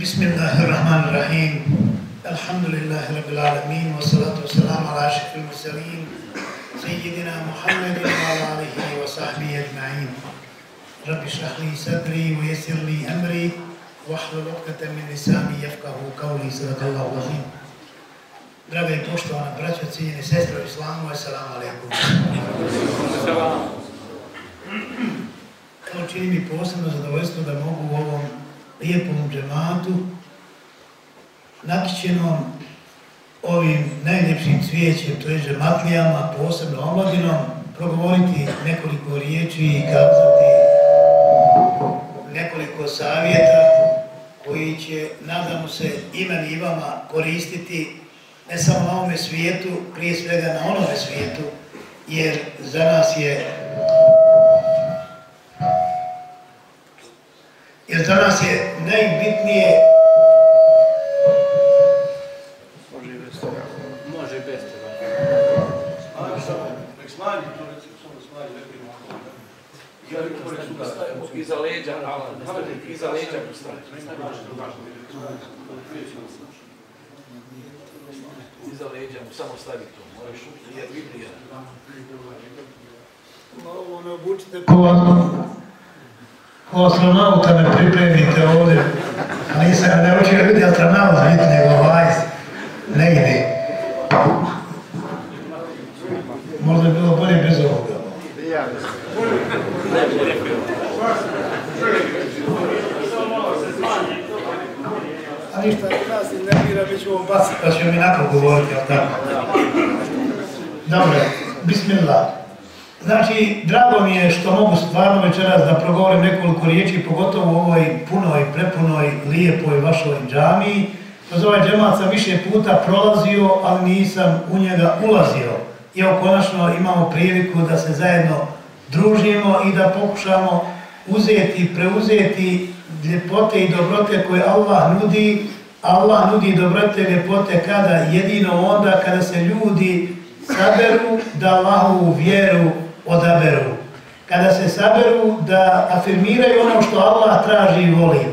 بسم الله الرحمن الرحيم الحمد لله رب العالمين والصلاة والسلام على أشرف المرسلين سيدنا محمد وعلى آله وصحبه أجمعين رب اشرح لي صدري ويسر لي أمري واحلل عقدة من لساني يفقه قولي صدق الله العظيم Draga i poštovana braća, cijenjeni sestre u islamu, assalamu alaikum. Kao čini mi posebno zadovoljstvo da mogu u ovom lijepom džematu, nakićenom ovim najljepšim cvijećem, to je džematlijama, posebno omladinom, progovoriti nekoliko riječi i kazati nekoliko savjeta koji će, nadamo se, imen i vama koristiti ne samo na ovome svijetu, prije svega na onome svijetu, jer za nas je jer za nas je najbitnije Može i bez toga. Može bez toga. A, šta, nek smanji to, recimo, samo smanji, ne bi Ja bih pored suda. Iza leđa, ali iza leđa postaje. Iza leđa mu samo stavi to, moraš, jer Biblija. ovo ne obučite ko ko astronauta me pripremite ovdje. A nisam, ne hoću ga biti astronaut, biti nego vajs. Ne ide. Možda je bilo bolje bez ovoga. A ništa, nas ne nervira, mi ćemo baciti, pa ćemo mi nakon govoriti, ali tako? Dobro, bismillah. Znači, drago mi je što mogu stvarno večeras da progovorim nekoliko riječi, pogotovo u ovoj punoj, prepunoj, lijepoj vašoj džamiji. Kroz ovaj džemat sam više puta prolazio, ali nisam u njega ulazio. I evo, konačno imamo priliku da se zajedno družimo i da pokušamo uzeti, preuzeti ljepote i dobrote koje Allah nudi. Allah nudi dobrote i ljepote kada? Jedino onda kada se ljudi saberu da Allahovu vjeru odaberu. Kada se saberu da afirmiraju ono što Allah traži i voli.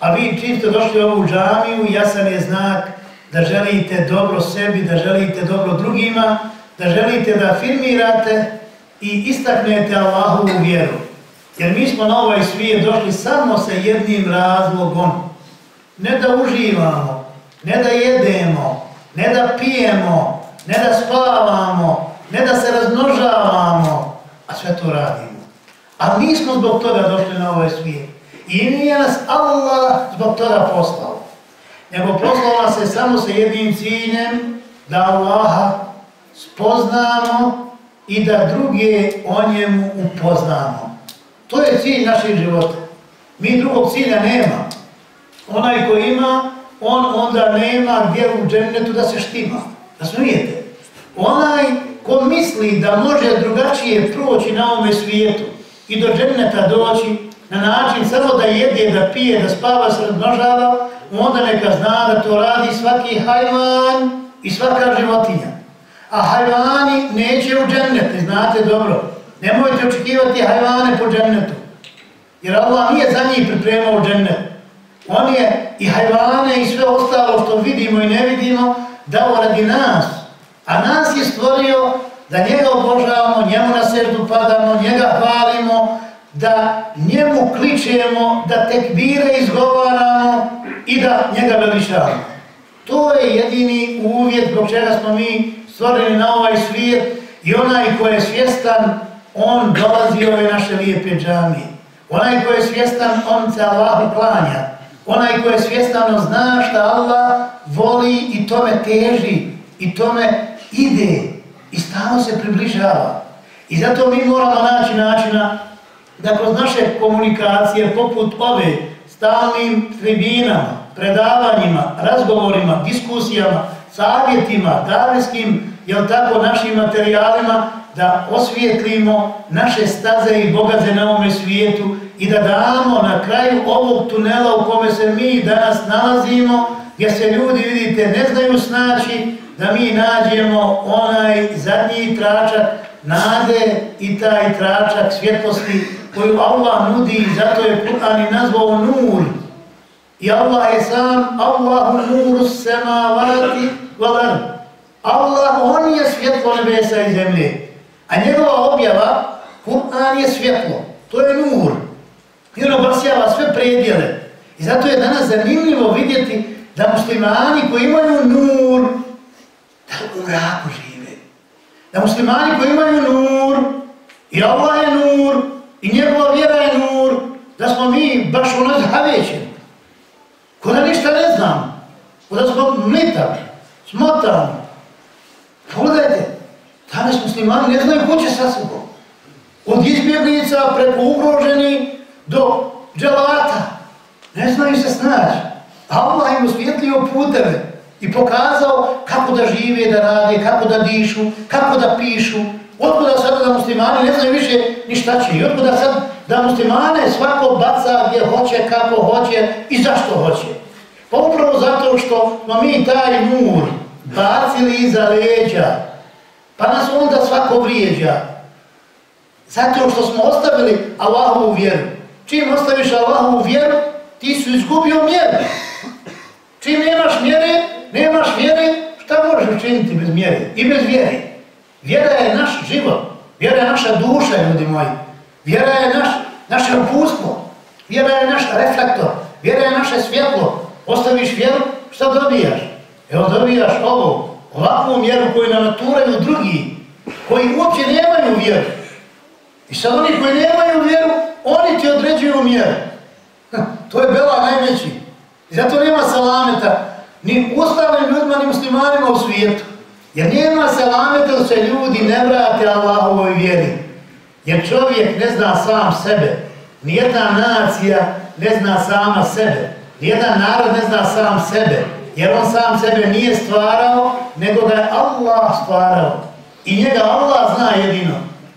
A vi čisto ste došli u ovu džamiju, jasan je znak da želite dobro sebi, da želite dobro drugima, da želite da afirmirate i istaknete Allahovu vjeru. Jer mi smo na ovaj svijet došli samo sa jednim razlogom. Ne da uživamo, ne da jedemo, ne da pijemo, ne da spavamo, ne da se razmnožavamo, sve to radimo. A mi smo zbog toga došli na ovaj svijet. I nije nas Allah zbog toga poslao. Nego poslao nas je samo sa jednim ciljem da Allaha spoznamo i da druge o njemu upoznamo. To je cilj naših života. Mi drugog cilja nema. Onaj ko ima, on onda nema gdje u džennetu da se štima. Razumijete? Onaj ko misli da može drugačije proći na ovome svijetu i do dženneta doći na način samo da jede, da pije, da spava, se razmnožava, onda neka zna da to radi svaki hajvan i svaka životinja. A hajvani neće u džennet, znate dobro. Nemojte očekivati hajvane po džennetu. Jer Allah nije za njih pripremao džennet. On je i hajvane i sve ostalo što vidimo i ne vidimo dao radi nas. A nas je stvorio da njega obožavamo, njemu na srdu padamo, njega hvalimo, da njemu kličemo, da tekbire izgovaramo i da njega veličavamo. To je jedini uvjet zbog čega smo mi stvoreni na ovaj svijet i onaj ko je svjestan, on dolazi ove naše lijepe džamije. Onaj ko je svjestan, on se Allahu klanja. Onaj ko je svjestan, on zna šta Allah voli i tome teži i tome ide i stalno se približava. I zato mi moramo naći načina da kroz naše komunikacije poput ove stalnim tribinama, predavanjima, razgovorima, diskusijama, savjetima, davijskim, jel tako, našim materijalima, da osvijetlimo naše staze i bogaze na ovome svijetu i da damo na kraju ovog tunela u kome se mi danas nalazimo, gdje se ljudi, vidite, ne znaju snaći, da mi nađemo onaj zadnji tračak nade i taj tračak svjetlosti koju Allah nudi i zato je Kur'an i nazvao nur. I Allah je sam, Allahu nuru semavati valar. Allah, on je svjetlo nebesa i zemlje. A njegova objava, Kur'an je svjetlo. To je nur. I on obasjava sve predjele. I zato je danas zanimljivo vidjeti da muslimani koji imaju nur, u mraku žive. Da muslimani koji imaju nur, i Allah je nur, i njegova vjera je nur, da smo mi baš ono nas. Ko da ništa ne znam, ko da smo mlitavi, smotani. Pa Pogledajte, danas muslimani ne znaju ko će sa sobom. Od izbjeglica preko ugroženi do dželata. Ne znaju se snaći. Allah im osvjetlio puteve i pokazao kako da žive, da rade, kako da dišu, kako da pišu. Otkuda sad da muslimani ne znaju više ni šta će. I otkuda sad da muslimane svako baca gdje hoće, kako hoće i zašto hoće. Pa upravo zato što smo mi taj mur bacili iza leđa, pa nas onda svako vrijeđa. Zato što smo ostavili Allahovu vjeru. Čim ostaviš Allahovu vjeru, ti su izgubio mjeru. Čim nemaš mjere, nemaš vjere, šta možeš učiniti bez mjere i bez vjere? Vjera je naš život, vjera je naša duša, ljudi moji. Vjera je naš, naše upustvo, vjera je naš reflektor, vjera je naše svjetlo. Ostaviš vjeru, šta dobijaš? Evo dobijaš ovo, ovakvu mjeru koju nam naturaju drugi, koji uopće nemaju vjeru. I sad oni koji nemaju vjeru, oni ti određuju mjeru. Hm, to je bela najveći. I zato nema salameta ni ostalim ljudima, ni muslimanima u svijetu. Jer nema salameta da se ljudi ne vrate Allahovoj vjeri. Jer čovjek ne zna sam sebe. Nijedna nacija ne zna sama sebe. Nijedan narod ne zna sam sebe. Jer on sam sebe nije stvarao, nego ga je Allah stvarao. I njega Allah zna jedino.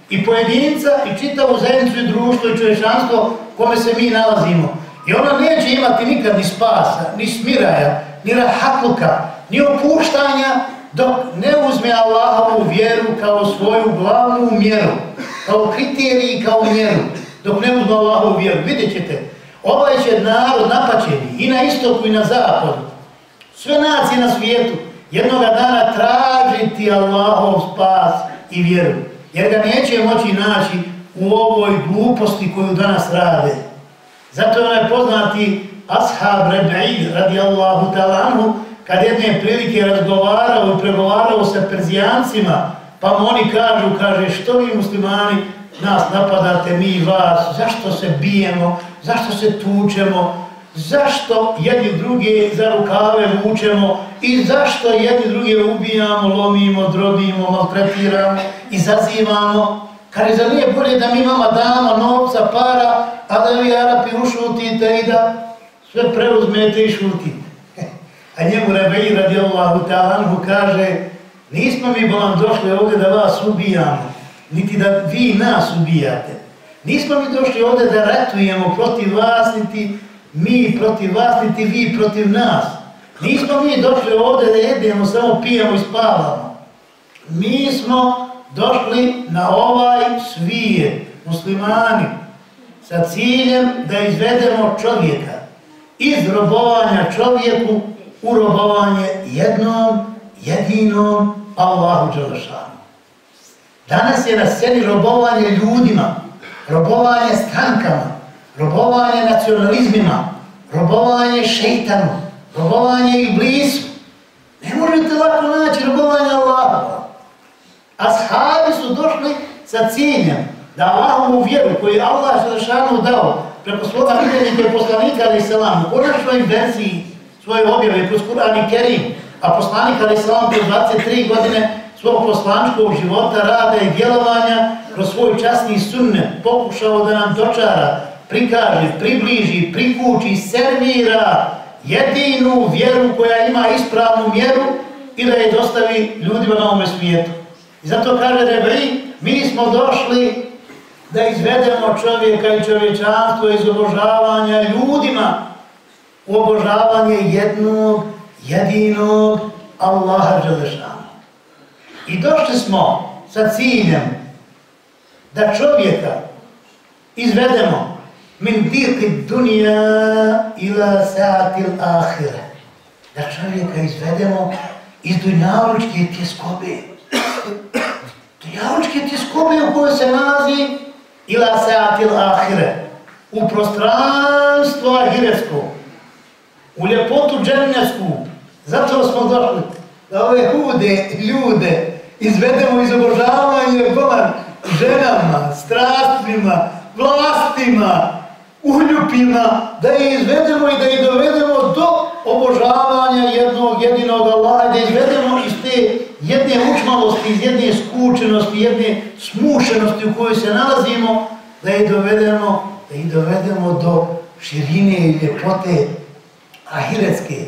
I pojedinca, i čitavu zajednicu, i društvo, i čovječanstvo kome se mi nalazimo. I ona neće imati nikad ni spasa, ni smiraja, ni rahatluka, ni opuštanja dok ne uzme Allahovu vjeru kao svoju glavnu mjeru, kao kriterij i kao mjeru, dok ne uzme Allahovu vjeru. Vidjet ćete, ovaj će narod napaćeni i na istoku i na zapadu, sve nacije na svijetu, jednoga dana tražiti Allahov spas i vjeru, jer ga neće moći naći u ovoj gluposti koju danas rade. Zato je onaj poznati ashab Reb'id radijallahu talanu, kad jedne prilike razgovarao i pregovarao sa Perzijancima, pa mu oni kažu, kaže, što vi muslimani nas napadate, mi vas, zašto se bijemo, zašto se tučemo, zašto jedni druge za rukave vučemo i zašto jedni druge ubijamo, lomimo, drobimo, maltretiramo, izazivamo. Kaže, za nije bolje da mi vama damo novca, para, a da vi Arapi ušutite i da sve preuzmete i šutite. A njemu Rebeji radijallahu ta'anhu kaže, nismo mi bolam došli ovdje da vas ubijamo, niti da vi nas ubijate. Nismo mi došli ovdje da ratujemo protiv vas, niti mi protiv vas, niti vi protiv nas. Nismo mi došli ovdje da jedemo, samo pijemo i spavamo. Mi smo došli na ovaj svijet, muslimani, sa ciljem da izvedemo čovjeka iz robovanja čovjeku u robovanje jednom, jedinom Allahu Đelešanu. Danas je na sceni robovanje ljudima, robovanje strankama, robovanje nacionalizmima, robovanje šeitanu, robovanje iblisu. Ne možete lako naći robovanje Allahu. Ashabi su došli sa ciljem da Allahovu vjeru koju Allah Đelešanu dao preko svoga vidjenike poslanika ali selam u konačnoj verziji svoje objave kroz Kur'an i Kerim, a poslanik ali selam kroz 23 godine svog poslančkog života, rada i djelovanja kroz svoj časni sunne pokušao da nam dočara, prikaže, približi, prikući, servira jedinu vjeru koja ima ispravnu mjeru i da je dostavi ljudima na ovome svijetu. I zato kaže Rebri, mi smo došli da izvedemo čovjeka i čovječanstvo iz obožavanja ljudima u obožavanje jednog, jedinog Allaha Đelešana. I došli smo sa ciljem da čovjeka izvedemo min diqi dunja ila sa'atil ahire. Da čovjeka izvedemo iz dunjalučke tjeskobe. Dunjalučke tjeskobe u kojoj se nalazi ila sa'atil ahire. U prostranstvo ahiretsko. U ljepotu dženevsku. Zato smo došli da ove hude ljude izvedemo iz obožavanja Boga ženama, strastvima, vlastima, uljupima, da je izvedemo i da je dovedemo do obožavanja jednog jedinog Allaha, da izvedemo iz te jedne učmalosti, iz jedne skučenosti, jedne smušenosti u kojoj se nalazimo, da je dovedemo, da je dovedemo do širine i ljepote ahiretske.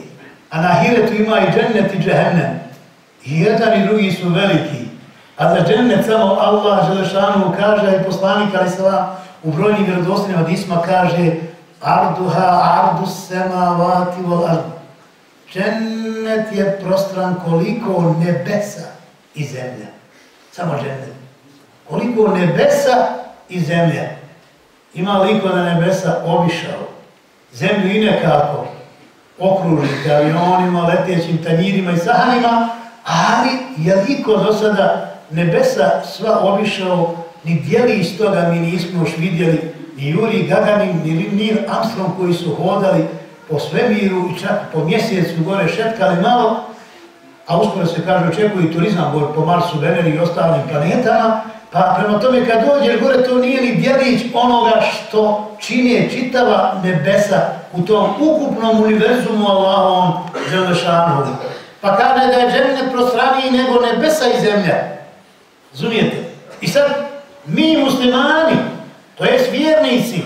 A na ahiretu ima i džennet i džehennem. I jedan i drugi su veliki. A za džennet samo Allah Želešanu kaže i poslanik Ali Salam u brojnim vjerodostojnim hadisma kaže Arduha ardu sema vati vol ardu. Džennet je prostran koliko nebesa i zemlja. Samo džennet. Koliko nebesa i zemlja. Ima liko na nebesa obišao. Zemlju i nekako okružiti avionima, letećim tanjirima i sahanima, ali je liko do sada nebesa sva obišao, ni dijeli iz toga mi nismo još vidjeli, ni Juri Gaganin, ni Neil Armstrong koji su hodali po svemiru i čak po mjesecu gore šetkali malo, a uskoro se kaže očekuju turizam gore po Marsu, Veneri i ostalim planetama, pa prema tome kad dođe gore to nije ni djelić onoga što čine čitava nebesa u tom ukupnom univerzumu Allahom Želešanu. Pa kaže da je džennet prostraniji nego nebesa i zemlja. Zumijete? I sad, mi muslimani, to je vjernici,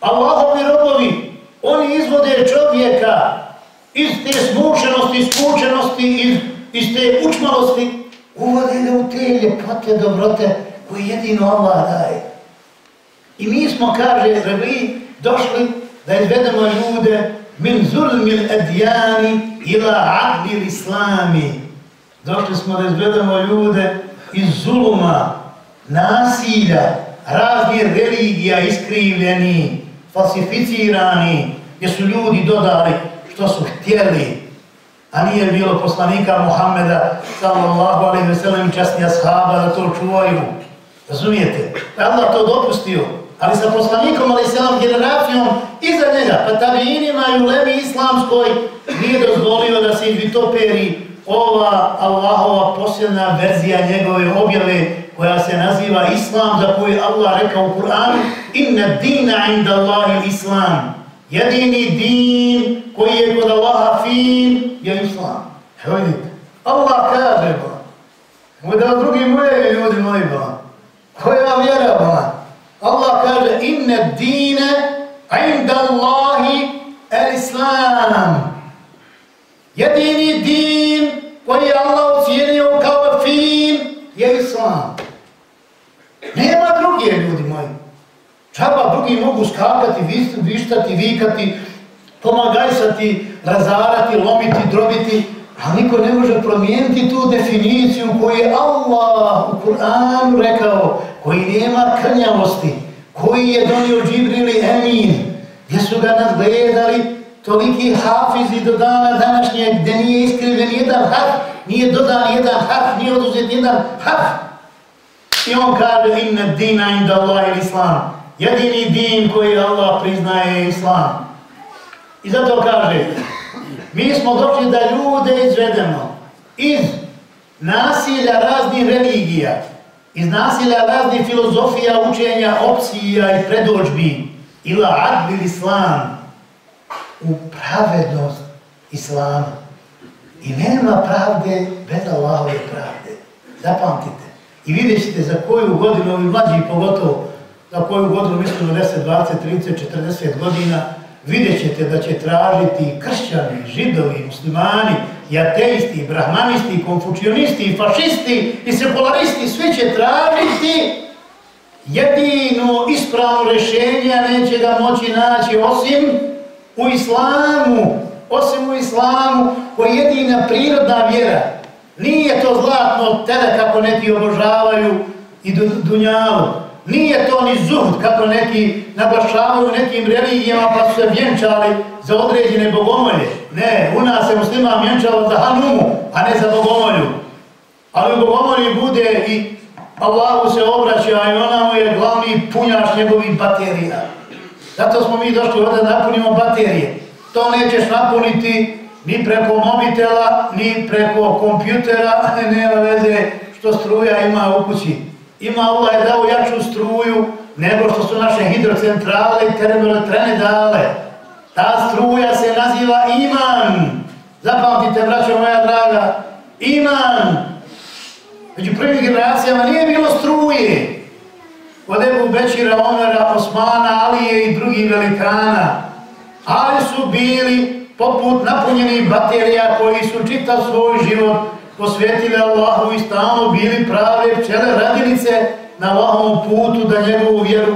Allahovi robovi, oni izvode čovjeka iz te smušenosti, skučenosti, iz, iz te učmalosti, uvode ga u te ljepote, dobrote koje jedino Allah daje. I mi smo, kaže, rebi, došli da izvedemo ljude min zulmil edjani ila adlil islami. Došli smo da izvedemo ljude iz zuluma, nasilja, raznih religija iskrivljeni, falsificirani, gdje su ljudi dodali što su htjeli, a nije bilo poslanika Muhammeda sallallahu alaihi ve sellem časnija shaba da to čuvaju. Razumijete? Allah to dopustio, ali sa poslanikom alaihi sallam generacijom iza njega, pa tabijinima i u levi islamskoj nije dozvolio da se izvitoperi ova Allahova posljedna verzija njegove objave koja se naziva Islam, za koju Allah rekao u Kur'anu Inna dina inda Allahi Islam. Jedini din koji je kod Allaha fin je Islam. Evo vidite, Allah kaže ba, moj da drugi moje ljudi moji ba, koja vjera ba, Allah kaže Inna dina inda Allahi el Islam. Jedini din koji je Allah ocijenio kao fin je Islam. Nema drugi ljudi moji. Džaba drugi mogu skakati, vištati, vikati, pomagajsati, razarati, lomiti, drobiti, a niko ne može promijeniti tu definiciju koju je Allah u Kur'anu rekao, koji nema krnjavosti, koji je donio Džibrili Emin, gdje su ga nadgledali, toliki hafizi do dana današnje gdje nije iskriven jedan harf, nije dodan jedan harf, nije oduzet jedan harf. I on kaže inna dina inda Allah il Islam. Jedini din koji Allah priznaje je Islam. I zato kaže, mi smo došli da ljude izvedemo iz nasilja raznih religija, iz nasilja raznih filozofija, učenja, opcija i predođbi, ila adbil Islam, u pravednost Islama. I nema pravde bez Allahove pravde. Zapamtite. I vidjet ćete za koju godinu, ovi mlađi pogotovo, za koju godinu, mislim, 10, 20, 30, 40 godina, vidjet ćete da će tražiti kršćani, židovi, muslimani, i ateisti, i brahmanisti, i konfučionisti, i fašisti, i sekularisti, svi će tražiti jedino ispravno rešenje, neće ga moći naći osim u islamu, osim u islamu, koji je jedina prirodna vjera. Nije to zlatno tele kako neki obožavaju i dunjalu, Nije to ni zuhd, kako neki naglašavaju nekim religijama pa su se vjenčali za određene bogomolje. Ne, u nas se muslima vjenčalo za Hanumu, a ne za bogomolju. Ali u bogomolji bude i Allahu se obraća i ona mu je glavni punjač njegovih baterija. Zato smo mi došli ovdje da napunimo baterije. To nećeš napuniti ni preko mobitela, ni preko kompjutera, nema veze što struja ima u kući. Ima Allah je dao jaču struju nego što su naše hidrocentrale i termoelektrane dale. Ta struja se naziva iman. Zapamtite, braćo moja draga, iman. Među prvim generacijama nije bilo struje. Od Ebu Bečira, Omera, Osmana, Alije i drugih velikana. Ali su bili poput napunjenih baterija koji su čitav svoj život posvetili Allahu i stalno bili prave pčele radilice na Allahovom putu da njegovu vjeru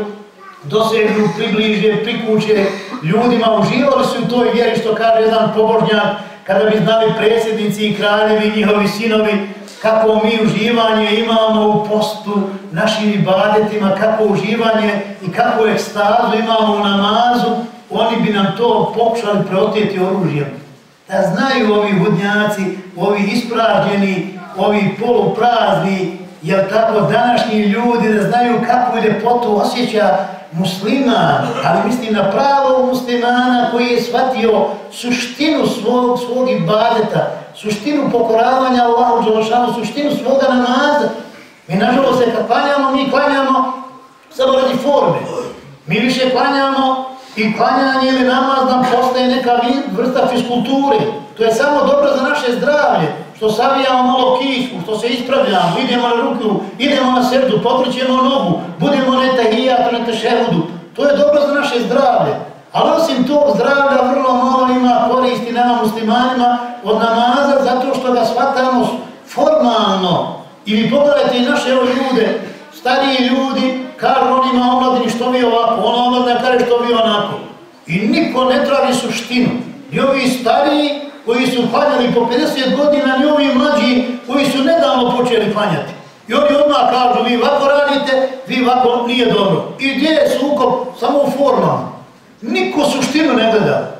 dosegnu, približe, prikuće ljudima. Uživali su u toj vjeri što kaže jedan pobožnjak kada bi znali predsjednici i kraljevi i njihovi sinovi kako mi uživanje imamo u postu našim ibadetima, kako uživanje i kako ekstazu imamo u namazu, oni bi nam to pokušali preoteti oružjem. Da znaju ovi hudnjaci, ovi ispravljeni, ovi poluprazni, jel tako današnji ljudi da znaju kakvu ljepotu osjeća musliman, ali mislim na pravo muslimana koji je shvatio suštinu svog, svog ibadeta, suštinu pokoravanja Allahu Đelšanu, suštinu svoga namaza. Mi nažalost se kad klanjamo, mi klanjamo samo radi forme. Mi više klanjamo i klanjanje ili namaz nam postaje neka vrsta fiskulture. To je samo dobro za naše zdravlje, što savijamo malo kišku, što se ispravljamo, idemo na ruku, idemo na srdu, pokrićemo nogu, budemo na etahijatu, na teševudu. To je dobro za naše zdravlje. Ali osim tog zdravlja vrlo malo ima koristi nama muslimanima od namaza zato što ga shvatamo formalno. I vi pogledajte i naše ljude, stariji ljudi, Kar on ima omladini što vi ovako, ona omladina kare što vi onako. I niko ne travi suštinu. Ni ovi stariji koji su klanjali po 50 godina, ni ovi mlađi koji su nedavno počeli klanjati. I oni odmah kažu, vi ovako radite, vi ovako nije dobro. I gdje je sukop? Samo u formama. Niko suštinu ne gleda.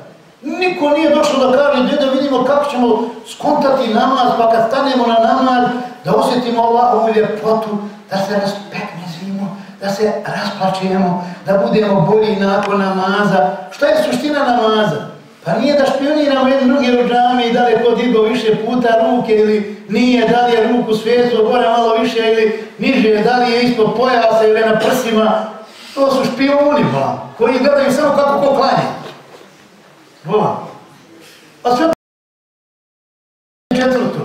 Niko nije došlo da kaže, gdje da vidimo kako ćemo skontati namaz, pa kad stanemo na namaz, da osjetimo Allahovu ljepotu, da se raspeknezimo, da se rasplačemo, da budemo bolji nakon namaza. Šta je suština namaza? Pa nije da špioniramo jedni drugi u džami i da li je ko digao više puta ruke ili nije, da li je ruku svijetu gore malo više ili niže, da li je ispod pojasa ili na prsima. To su špioni, ba, koji gledaju samo kako ko klanje. Ba. A pa sve četvrto.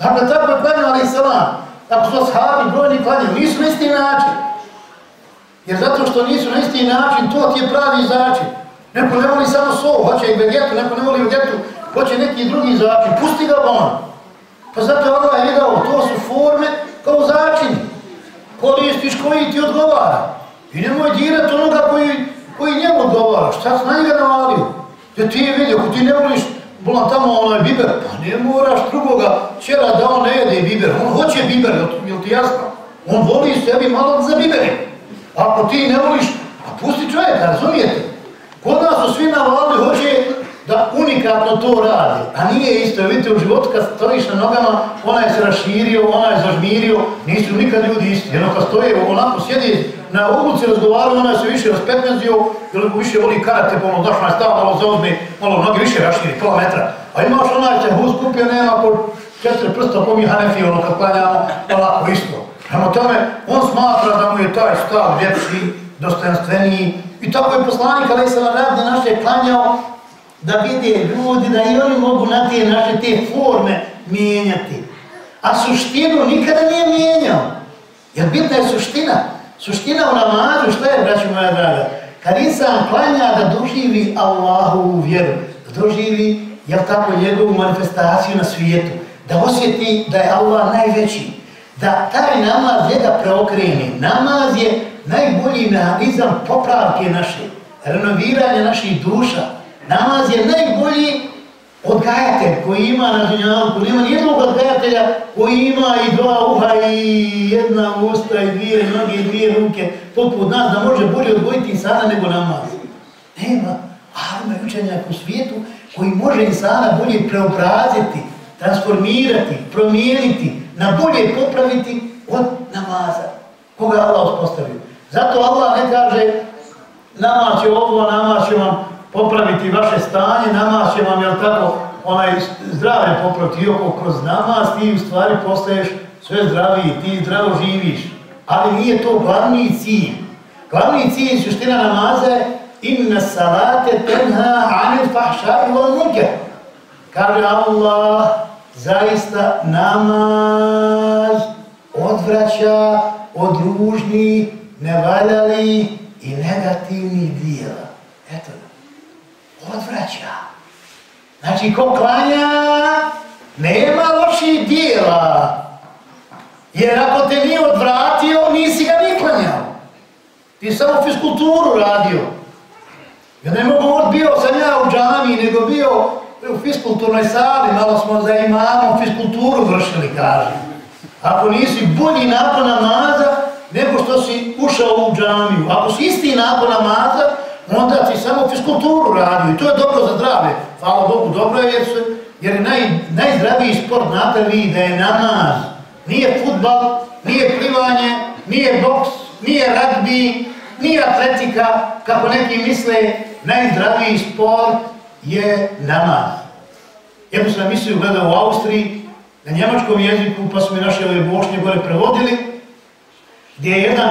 Dakle, tako je klanjao ali salam. Ako su ashabi brojni klanjali, nisu na isti način. Jer zato što nisu na isti način, to ti je pravi začin. Neko ne voli samo sol, hoće i vegetu, neko ne voli vegetu, hoće neki drugi začin, pusti ga on. Pa zato Allah je ovaj dao, to su forme kao Ko Koristiš koji ti odgovara. I nemoj dirati onoga koji, koji njemu odgovara. Šta si na njega navalio? Ja ti je vidio, ako ti ne voliš, bolan tamo onaj biber, pa ne moraš drugoga čera da on ne jede biber. On hoće biber, jel ti jasno? On voli sebi malo za bibere. Ako ti ne voliš, pa pusti čovjeka, razumijete? Kod nas su svi navalili, hoće da unikatno to radi. A nije isto, vidite, u životu kad stojiš na nogama, onaj se raširio, onaj zažmirio, nisu nikad ljudi isti. Jedno kad stoje, onako sjedi na ulici, razgovaraju, onaj se više raspetnazio, ili više voli karate, pa ono došlo je stav, malo zauzme, malo ono, noge više raširi, pola metra. A imaš onaj se hus kupio, nema po četiri prsta, po mi Hanefi, ono kad klanjamo, onako isto. Prema tome, on smatra da mu je taj stav ljepši, dostojanstveniji, I tako je poslanik, ali se Radne naše klanjao, da vide ljudi, da i oni mogu na te naše te forme mijenjati. A suštinu nikada nije mijenjao. Jer bitna je suština. Suština u namazu, što je, braću moja draga? Kad insan klanja da doživi Allahu u vjeru, da doživi, jel tako, njegovu manifestaciju na svijetu, da osjeti da je Allah najveći, da taj namaz njega preokreni. Namaz je najbolji mehanizam popravke naše, renoviranja naših duša. Namaz je najbolji odgajatelj koji ima na dunjavku, nema nijednog odgajatelja koji ima i dva uha i jedna usta i dvije noge i dvije ruke poput nas da može bolje odgojiti insana nego namaz. Nema. Ali ima učenjak u svijetu koji može insana bolje preobraziti, transformirati, promijeniti, na bolje popraviti od namaza. Koga je Allah uspostavio. Zato Allah ne kaže namaz će ovo, namaz će vam popraviti vaše stanje, namaz će vam, jel tako, onaj zdravlje popraviti, iako kroz namaz ti u stvari postaješ sve zdraviji, ti zdravo živiš. Ali nije to glavni cilj. Glavni cilj suština namaza je inna salate tenha anil fahšari vol muke. Kaže Allah, zaista namaz odvraća od ružnih, nevaljali i negativnih dijela. Eto odvraća. Znači, ko klanja, nema loših dijela. Jer ako te nije odvratio, nisi ga ni klanjao. Ti samo fiskulturu radio. Ja ne mogu od bio sam ja u džami, nego bio u fiskulturnoj sali, malo smo za imamom fiskulturu vršili, kaže. Ako nisi bolji nakon namaza, nego što si ušao u džamiju. Ako si isti nakon namaza, onda ti samo fiskulturu radio i to je dobro za zdrave. Hvala Bogu, dobro je jer, se, jer je naj, najzdraviji sport na prvi da je namaz. Nije futbal, nije plivanje, nije boks, nije rugby, nije atletika, kako neki misle, najzdraviji sport je namaz. Jednu sam mislio gledao u Austriji, na njemačkom jeziku, pa su mi naše ove bošnje gore prevodili, gdje je jedan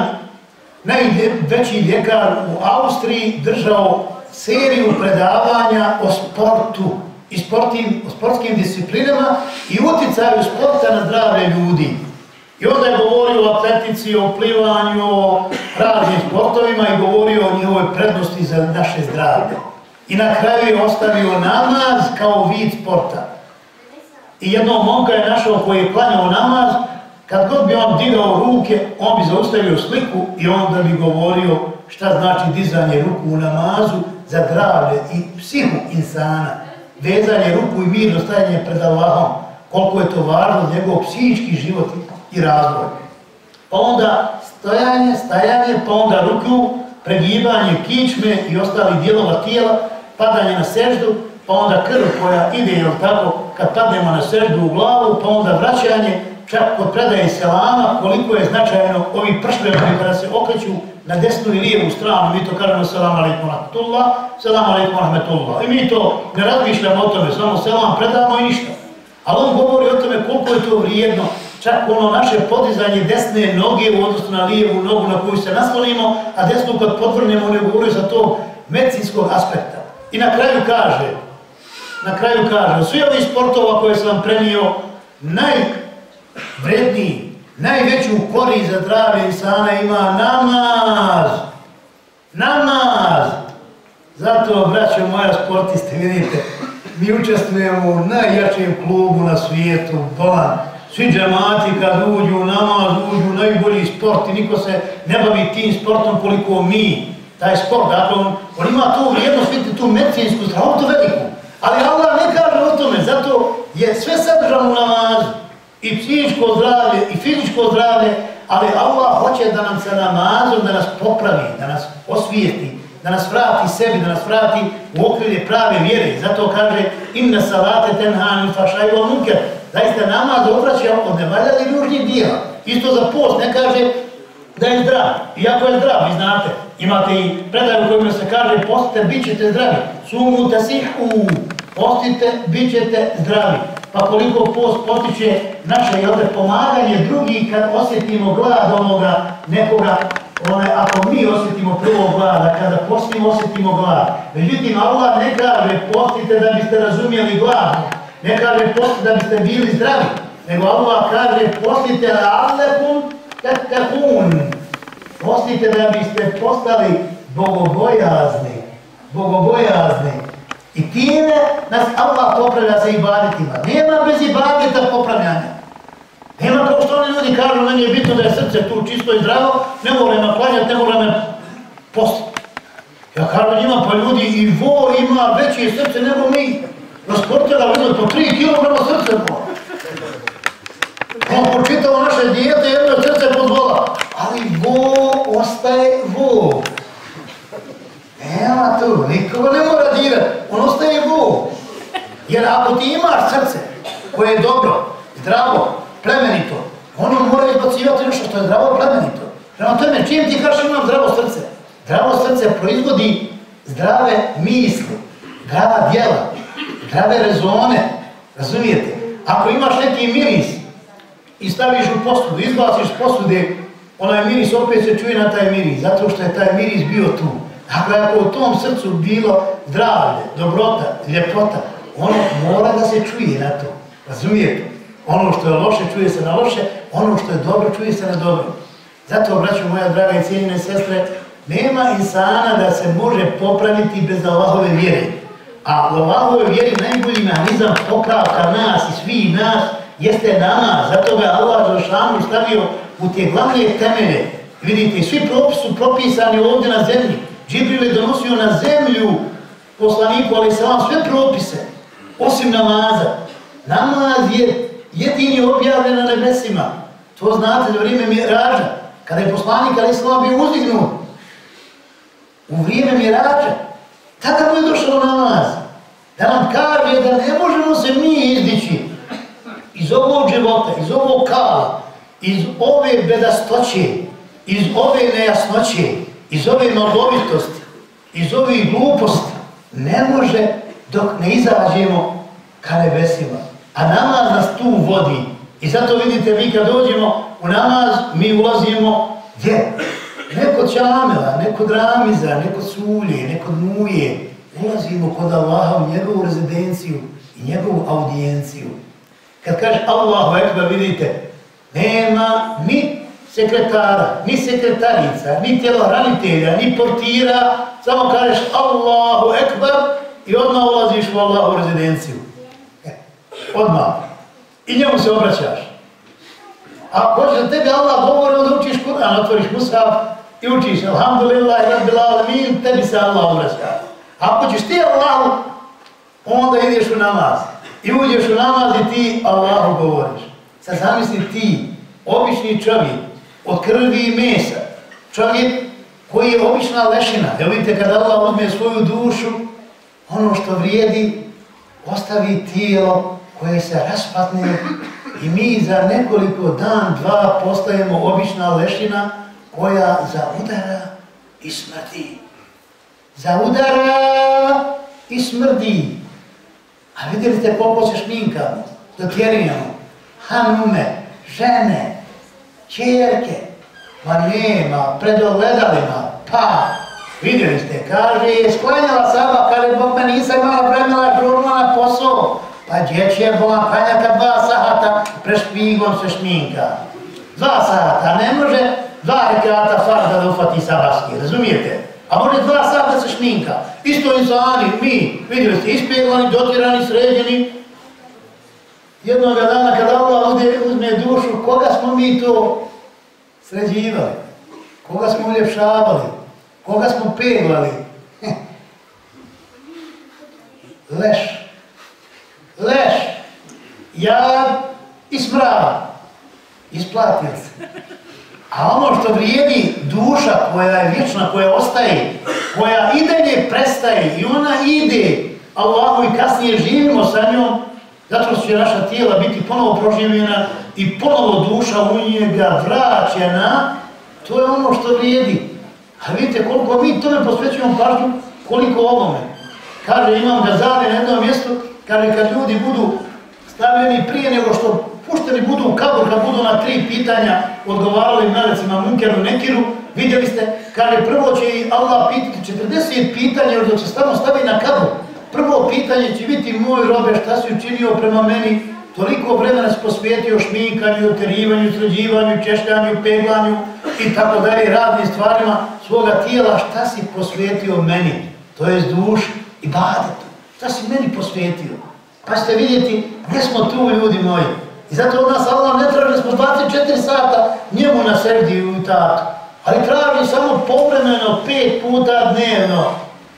najveći ljekar u Austriji držao seriju predavanja o sportu i sportim, o sportskim disciplinama i uticaju sporta na zdravlje ljudi. I onda je govorio o atletici, o plivanju, o raznim sportovima i govorio o njihovoj prednosti za naše zdravlje. I na kraju je ostavio namaz kao vid sporta. I jednog momka je našao koji je planjao namaz, Kad god bi on digao ruke, on bi zaustavio sliku i onda bi govorio šta znači dizanje ruku u namazu za zdravlje i psihu insana. Vezanje ruku i mirno stajanje pred Allahom, koliko je to važno njegov psihički život i razvoj. Pa onda stojanje, stajanje, pa onda ruku, pregibanje kičme i ostali dijelova tijela, padanje na seždu, pa onda krv koja ide, jel tako, kad padnemo na seždu u glavu, pa onda vraćanje, čak kod predaje selama, koliko je značajno ovi pršljevi kada se okreću na desnu i lijevu stranu, mi to kažemo selam alaikum rahmetullah, selam alaikum rahmetullah. I mi to ne razmišljamo o tome, samo selam predamo i ništa. Ali on govori o tome koliko je to vrijedno, čak ono naše podizanje desne noge u odnosu na lijevu nogu na koju se naslonimo, a desnu kad potvrnemo ne govori za to medicinskog aspekta. I na kraju kaže, na kraju kaže, svi ovi sportova koje sam vam prenio, najvredniji, najveću kori za zdravlje insana ima namaz. Namaz! Zato, braćo moja sportiste, vidite, mi učestvujemo u najjačijem klubu na svijetu, Bolan. Svi džemati kad uđu u namaz, uđu u najbolji sport i niko se ne bavi tim sportom koliko mi. Taj sport, dakle, on, on ima tu vrijednost, vidite, tu medicinsku zdravotu veliku. Ali Allah ne kaže o tome, zato je sve sadržano u namazu i psihičko zdravlje i fizičko zdravlje, ali Allah hoće da nam se namazom, da nas popravi, da nas osvijeti, da nas vrati sebi, da nas vrati u okrilje prave vjere. Zato kaže inna salate tenhan fašaj vol munker. Zaista namaz odvraća od nevaljali ružnjih dijela. Isto za post ne kaže da je zdrav. Iako je zdrav, vi znate, imate i predaj u kojima se kaže postite, bit ćete zdravi. Sumu tasihu, postite, bit ćete zdravi pa koliko post potiče naše jelde, pomaganje drugih kad osjetimo glad onoga nekoga, one, ako mi osjetimo prvo glada, kada postimo osjetimo glad. Međutim, Allah ne kaže postite da biste razumijeli glad, ne kaže postite da biste bili zdravi, nego Allah kaže postite alekum tetekun, postite da biste postali bogobojazni, bogobojazni, I time nas Allah popravlja sa ibadetima. Nema bez ibadeta popravljanja. Nema to što oni ljudi kažu, meni je bitno da je srce tu čisto i zdravo, ne vole me klanjati, ne moram me postati. Ja kažu njima, pa ljudi, i vo ima veće srce nego mi. Na da uzme po 3 kg srce mora. On počitao naše dijete, jedno srce podvola. Ali vo ostaje vo. Nema tu, nikoga ne mora dirat, on ostaje vo. Jer ako ti imaš srce koje je dobro, zdravo, plemenito, ono mora izbacivati nešto što je zdravo, plemenito. Prema tome, čim ti kažeš imam zdravo srce? Zdravo srce proizvodi zdrave misli, zdrava djela, zdrave rezone, razumijete? Ako imaš neki miris i staviš u posudu, izbaciš posude, onaj miris opet se čuje na taj miris, zato što je taj miris bio tu. Dakle, ako u tom srcu bilo zdravlje, dobrota, ljepota, ono mora da se čuje na to, razumijete? Ono što je loše čuje se na loše, ono što je dobro čuje se na dobro. Zato, braću moja draga i cijenine sestre, nema insana da se može popraviti bez Allahove vjere. A u Allahove vjeri najbolji mehanizam popravka nas i svi nas jeste nama. Zato ga Allah za stavio u te glavne temene. Vidite, svi propisi su propisani ovdje na zemlji. Džibril je donosio na zemlju poslaniku, ali sa vam sve propise, osim namaza. Namaz je jedini objavljen na nebesima. To znate za vrijeme Mirađa, kada je poslanik, ali se vam bio uzdignuo. U vrijeme Mirađa, tada mu je došao namaz. Da nam kaže da ne možemo se mi izdići iz ovog života, iz ovog kala, iz ove bedastoće, iz ove nejasnoće, iz ove malobitosti, iz ove gluposti, ne može dok ne izađemo ka nebesima. A namaz nas tu vodi. I zato vidite, mi kad dođemo u namaz, mi ulazimo gdje? Neko čamela, neko dramiza, neko sulje, neko nuje. Ulazimo kod Allaha u njegovu rezidenciju i njegovu audijenciju. Kad kaže Allahu Ekber, vidite, nema ni sekretara, ni sekretarica, ni tjelohranitelja, ni portira, samo kažeš Allahu Ekber i odmah ulaziš u Allahu rezidenciju. E, odmah. I njemu se obraćaš. A hoćeš da tebi Allah govori, onda učiš Kur'an, otvoriš Musaf i učiš Alhamdulillah, Rabbil Alamin, tebi se Allah obraća. A ako ćeš ti Allahu, onda ideš u namaz. I uđeš u namaz i ti Allahu govoriš. Sad zamisli ti, obični čovjek, od krvi i mesa. Čovjek koji je obična lešina. Evo vidite, kada Allah odme svoju dušu, ono što vrijedi, ostavi tijelo koje se raspatne i mi za nekoliko dan, dva postajemo obična lešina koja zaudara i smrdi. Zaudara i smrdi. A vidjeli ste popo se šminkamo, dotjerinjamo, hanume, žene, čerke, pa nema, pred ogledalima, pa, vidjeli ste, kaže, je sklanjala saba, kaže, Bog me nisam imala vremena žurno na posao, pa dječje je bolan klanja dva sahata prešpigom se šminka. Dva sahata, ne može dva rekata farda da ufati sabarski, razumijete? A može dva sata se šminka. Isto insani, mi, vidjeli ste, ispeglani, dotirani, sređeni, Jednog dana kada Allah uzme dušu, koga smo mi to sređivali? Koga smo uljepšavali? Koga smo peglali? Leš. Leš. Ja i smrava. Isplatio se. A ono što vrijedi duša koja je vječna, koja ostaje, koja ide ne prestaje i ona ide, Allahu i kasnije živimo sa njom, Zato će naša tijela biti ponovo proživljena i ponovo duša u njega vraćena, to je ono što vrijedi. A vidite koliko mi tome posvećujemo pažnju, koliko ovome. Kaže, imam ga zale na jednom mjestu, kaže, kad ljudi budu stavljeni prije nego što pušteni budu u kabur, kad budu na tri pitanja odgovarali melecima Munkeru, Nekiru, vidjeli ste, kaže, prvo će i Allah pitati 40 pitanja, još dok se stvarno stavi na kabur. Prvo pitanje će biti moj robe, šta si učinio prema meni, toliko vremena si posvijetio šminkanju, oterivanju, sređivanju, češljanju, peglanju i tako dalje, radnim stvarima svoga tijela, šta si posvijetio meni, to je duš i badetu, šta si meni posvijetio. Pa ste vidjeti gdje smo tu ljudi moji. I zato od nas Allah ne traži, smo 24 sata njemu na sredi u tatu, ali traži samo povremeno, pet puta dnevno,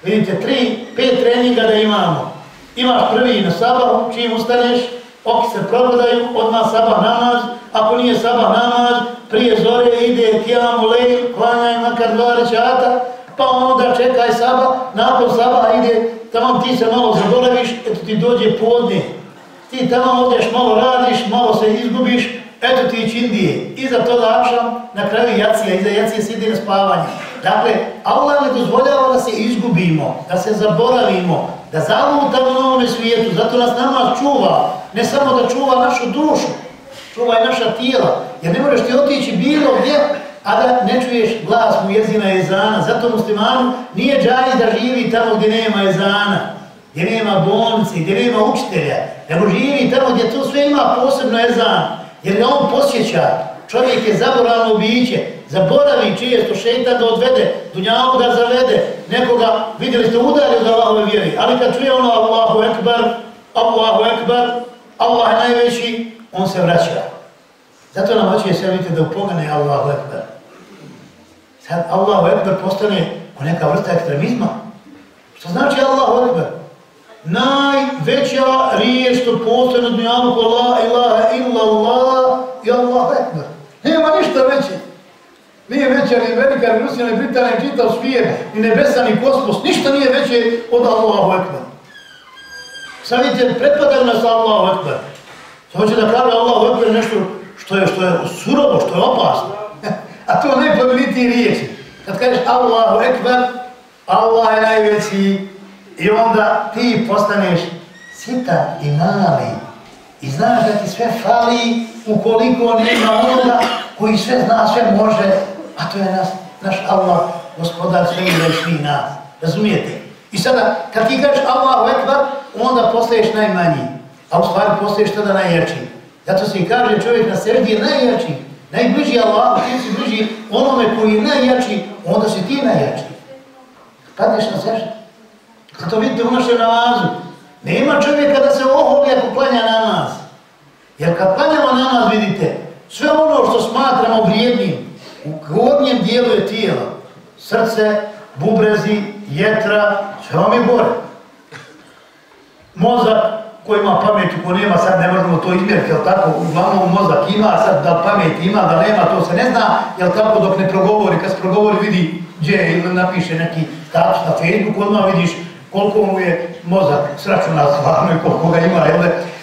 Vidite, tri, pet treninga da imamo. Imaš prvi na sabahu, čim ustaneš, oki se progledaju, odmah sabah namaz, ako nije sabah namaz, prije zore ide kijamu lej, klanjaj makar dva rečata, pa onda čekaj sabah, nakon sabaha ide, tamo ti se malo zaboraviš, eto ti dođe podne, ti tamo odeš, malo radiš, malo se izgubiš, eto ti čindije, iza toga ašam, na kraju jacija, iza jacije se ide na spavanje. Dakle, Allah ne dozvoljava da se izgubimo, da se zaboravimo, da zavutamo na ovome svijetu, zato nas namaz čuva, ne samo da čuva našu dušu, čuva i naša tijela, jer ne možeš ti otići bilo gdje, a da ne čuješ glas mu jezina ezana, zato muslimanu nije džaj da živi tamo gdje nema ezana, gdje nema bolnice, gdje nema učitelja, nego živi tamo gdje to sve ima posebno ezan, jer ga on posjeća, čovjek je zaboravno biće, zaboravi čijesto šeitan da odvede, dunjavu da zavede, nekoga, vidjeli ste, udari od Allahove vjeri, ali kad čuje ono Allahu Ekber, Allahu Ekber, Allah je najveći, on se vraća. Zato nam hoće se vidite da upogane Allahu Ekber. Sad Allahu Ekber postane neka vrsta ekstremizma. Što znači Allahu Ekber? Najveća riječ što postoje na dunjavu la ilaha illa Allah i Allahu Ekber. Nema ništa veće. Nije veća ni velika, ni Rusija, ni Britanija, ni čitav svijet, ni nebesa, ni kosmos. Ništa nije veće od Allahu Ekber. Sad vidite, pretpadaju nas Allahu Ekber. Sad hoće da kaže Allahu Ekber nešto što je, što je surovo, što je opasno. A to ne plemenitiji riječi. Kad kažeš Allahu Ekber, Allah je najveći i onda ti postaneš sitan i mali i znaš da ti sve fali ukoliko nema onoga koji sve zna, sve može, a to je nas, naš Allah, gospodar sve i svi nas. Razumijete? I sada, kad ti kažeš Allahu Ekbar, onda postaješ najmanji, a u stvari postaješ tada najjači. Zato se i kaže čovjek na sredi je najjači, najbliži Allah, ti si bliži onome koji je najjači, onda si ti najjači. Padneš na sredi. Zato vidite u našem namazu, nema čovjeka da se oholi ako klanja namaz. Jer kad klanjamo namaz, vidite, sve ono što smatramo vrijednim, u gornjem dijelu je tijelo, srce, bubrezi, jetra, sve vam je gore. Mozak, ko ima pamet, ko nema, sad ne možemo to izmjeriti, jel tako, uglavnom mozak ima, sad da pamet ima, da nema, to se ne zna, jel tako, dok ne progovori, kad se progovori, vidi gdje je, ili napiše neki status na Facebooku, odmah vidiš koliko mu je mozak sračuna stvarno i koliko ga ima, jel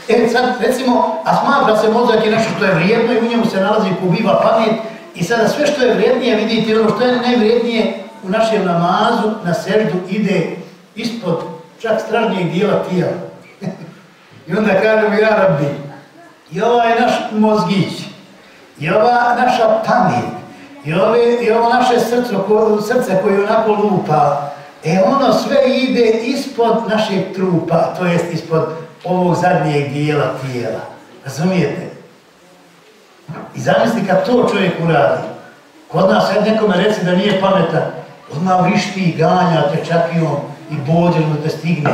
E sad, recimo, a smatra se mozak je nešto što je vrijedno i u njemu se nalazi kubiva pamet i sada sve što je vrijednije, vidite, ono što je najvrijednije u našem namazu, na seždu ide ispod čak stražnijeg dijela tijela. I onda kažemo, ja rabbi, i ovaj naš mozgić, i ova naša pamet, i, ove, i ovo naše srce, ko, srce koje onako lupa, e ono sve ide ispod našeg trupa, to jest ispod ovog zadnjeg dijela tijela. Razumijete? I zamisli kad to čovjek uradi, kod nas sad nekome reci da nije pametan, odmah vrišti, ganja te čakijom i bođeno da stigne.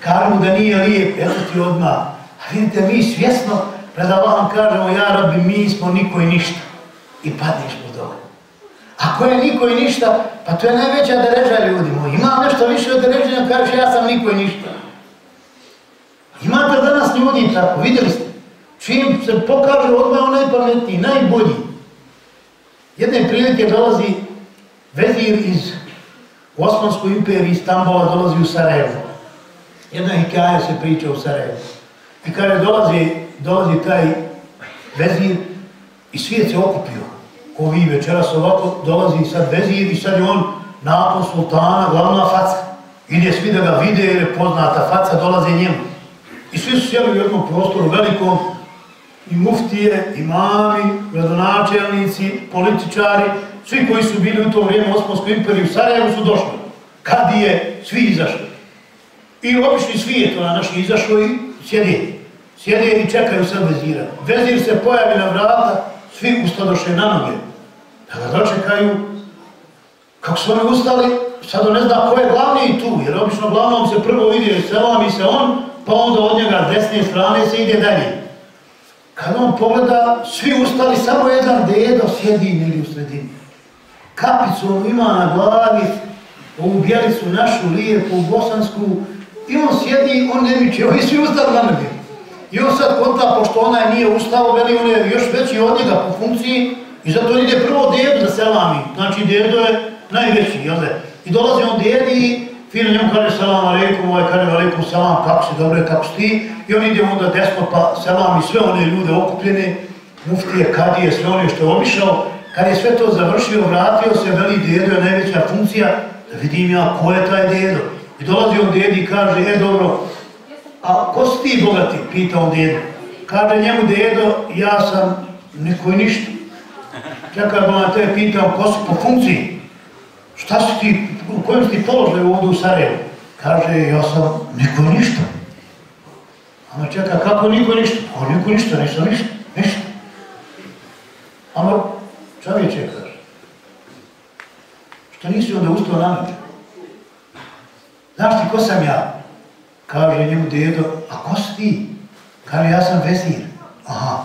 Karmu da nije lijep, eto ti odmah. A vidite, mi svjesno pred Allahom kažemo, ja rabi, mi smo niko i ništa. I padneš pod dole. Ako je niko i ništa, pa to je najveća dereža ljudi moji. Ima nešto više od derežanja, kaže ja sam niko i ništa. Imate danas ljudi tako, vidjeli ste. Čim se pokaže odmah onaj pametniji, najbolji. Jedne prilike dolazi vezir iz Osmanskoj imperiji Stambova, dolazi u Sarajevo. Jedna hikaja se priča u Sarajevo. I kada dolazi, dolazi taj vezir i svijet se okupio. Koji večeras ovako dolazi sad vezir i sad je on nakon sultana, glavna faca. Ide svi da ga vide jer je poznata faca, dolaze njemu. I svi su sjeli u jednom prostoru velikom, i muftije, imami, gradonačelnici, političari, svi koji su bili u to vrijeme u Osmanskoj imperiji u Sarajevu su došli. Kad je, svi izašli. I obični svijet, ona naši izašli i sjedi. Sjedi i čekaju sad vezira. Vezir se pojavi na vrata, svi ustadoše na noge. Da ga dočekaju. Kako su oni ustali, sad ne zna ko je glavni tu, jer obično glavnom se prvo vidi selam i se on, pa onda od njega desne strane se ide dalje. Kad on pogleda, svi ustali, samo jedan dedo sjedi negdje u sredini. Kapicu ima na glavi, ovu bjelicu našu lijepu, bosansku, i on sjedi, on ne viče, ovi svi ustali na noge. I on sad konta, pošto onaj nije ustao, veli on je još veći od njega po funkciji i zato ide prvo djedu da selami. Znači djedo je najveći, jel da? I dolazi on djedi i fino njemu kaže selam aleikum, ovaj kaže aleikum selam, kako si, dobro je, kako si ti? I on ide onda desno pa selam i sve one ljude okupljene, muftije, kadije, sve one što je obišao. Kad je sve to završio, vratio se, veli djedo je najveća funkcija, da vidim ja ko je taj djedo. I dolazi on djedi i kaže, e dobro, a ko si ti bogati, pita on dedo. Kaže njemu dedo, ja sam neko i ništa. Čekaj, bo na te pitao, ko si po funkciji? Šta si ti, u kojem si ti položaju ovdje u Sarajevu? Kaže, ja sam niko ništa. Ama čekaj, kako niko ništa? Pa niko ništa, nisam ništa, ništa. Ama čovječe kaže, što nisi onda ustao na noć? Znaš ti ko sam ja? Kaže njemu dedo, a ko si ti? Kaže, ja sam vezir. Aha.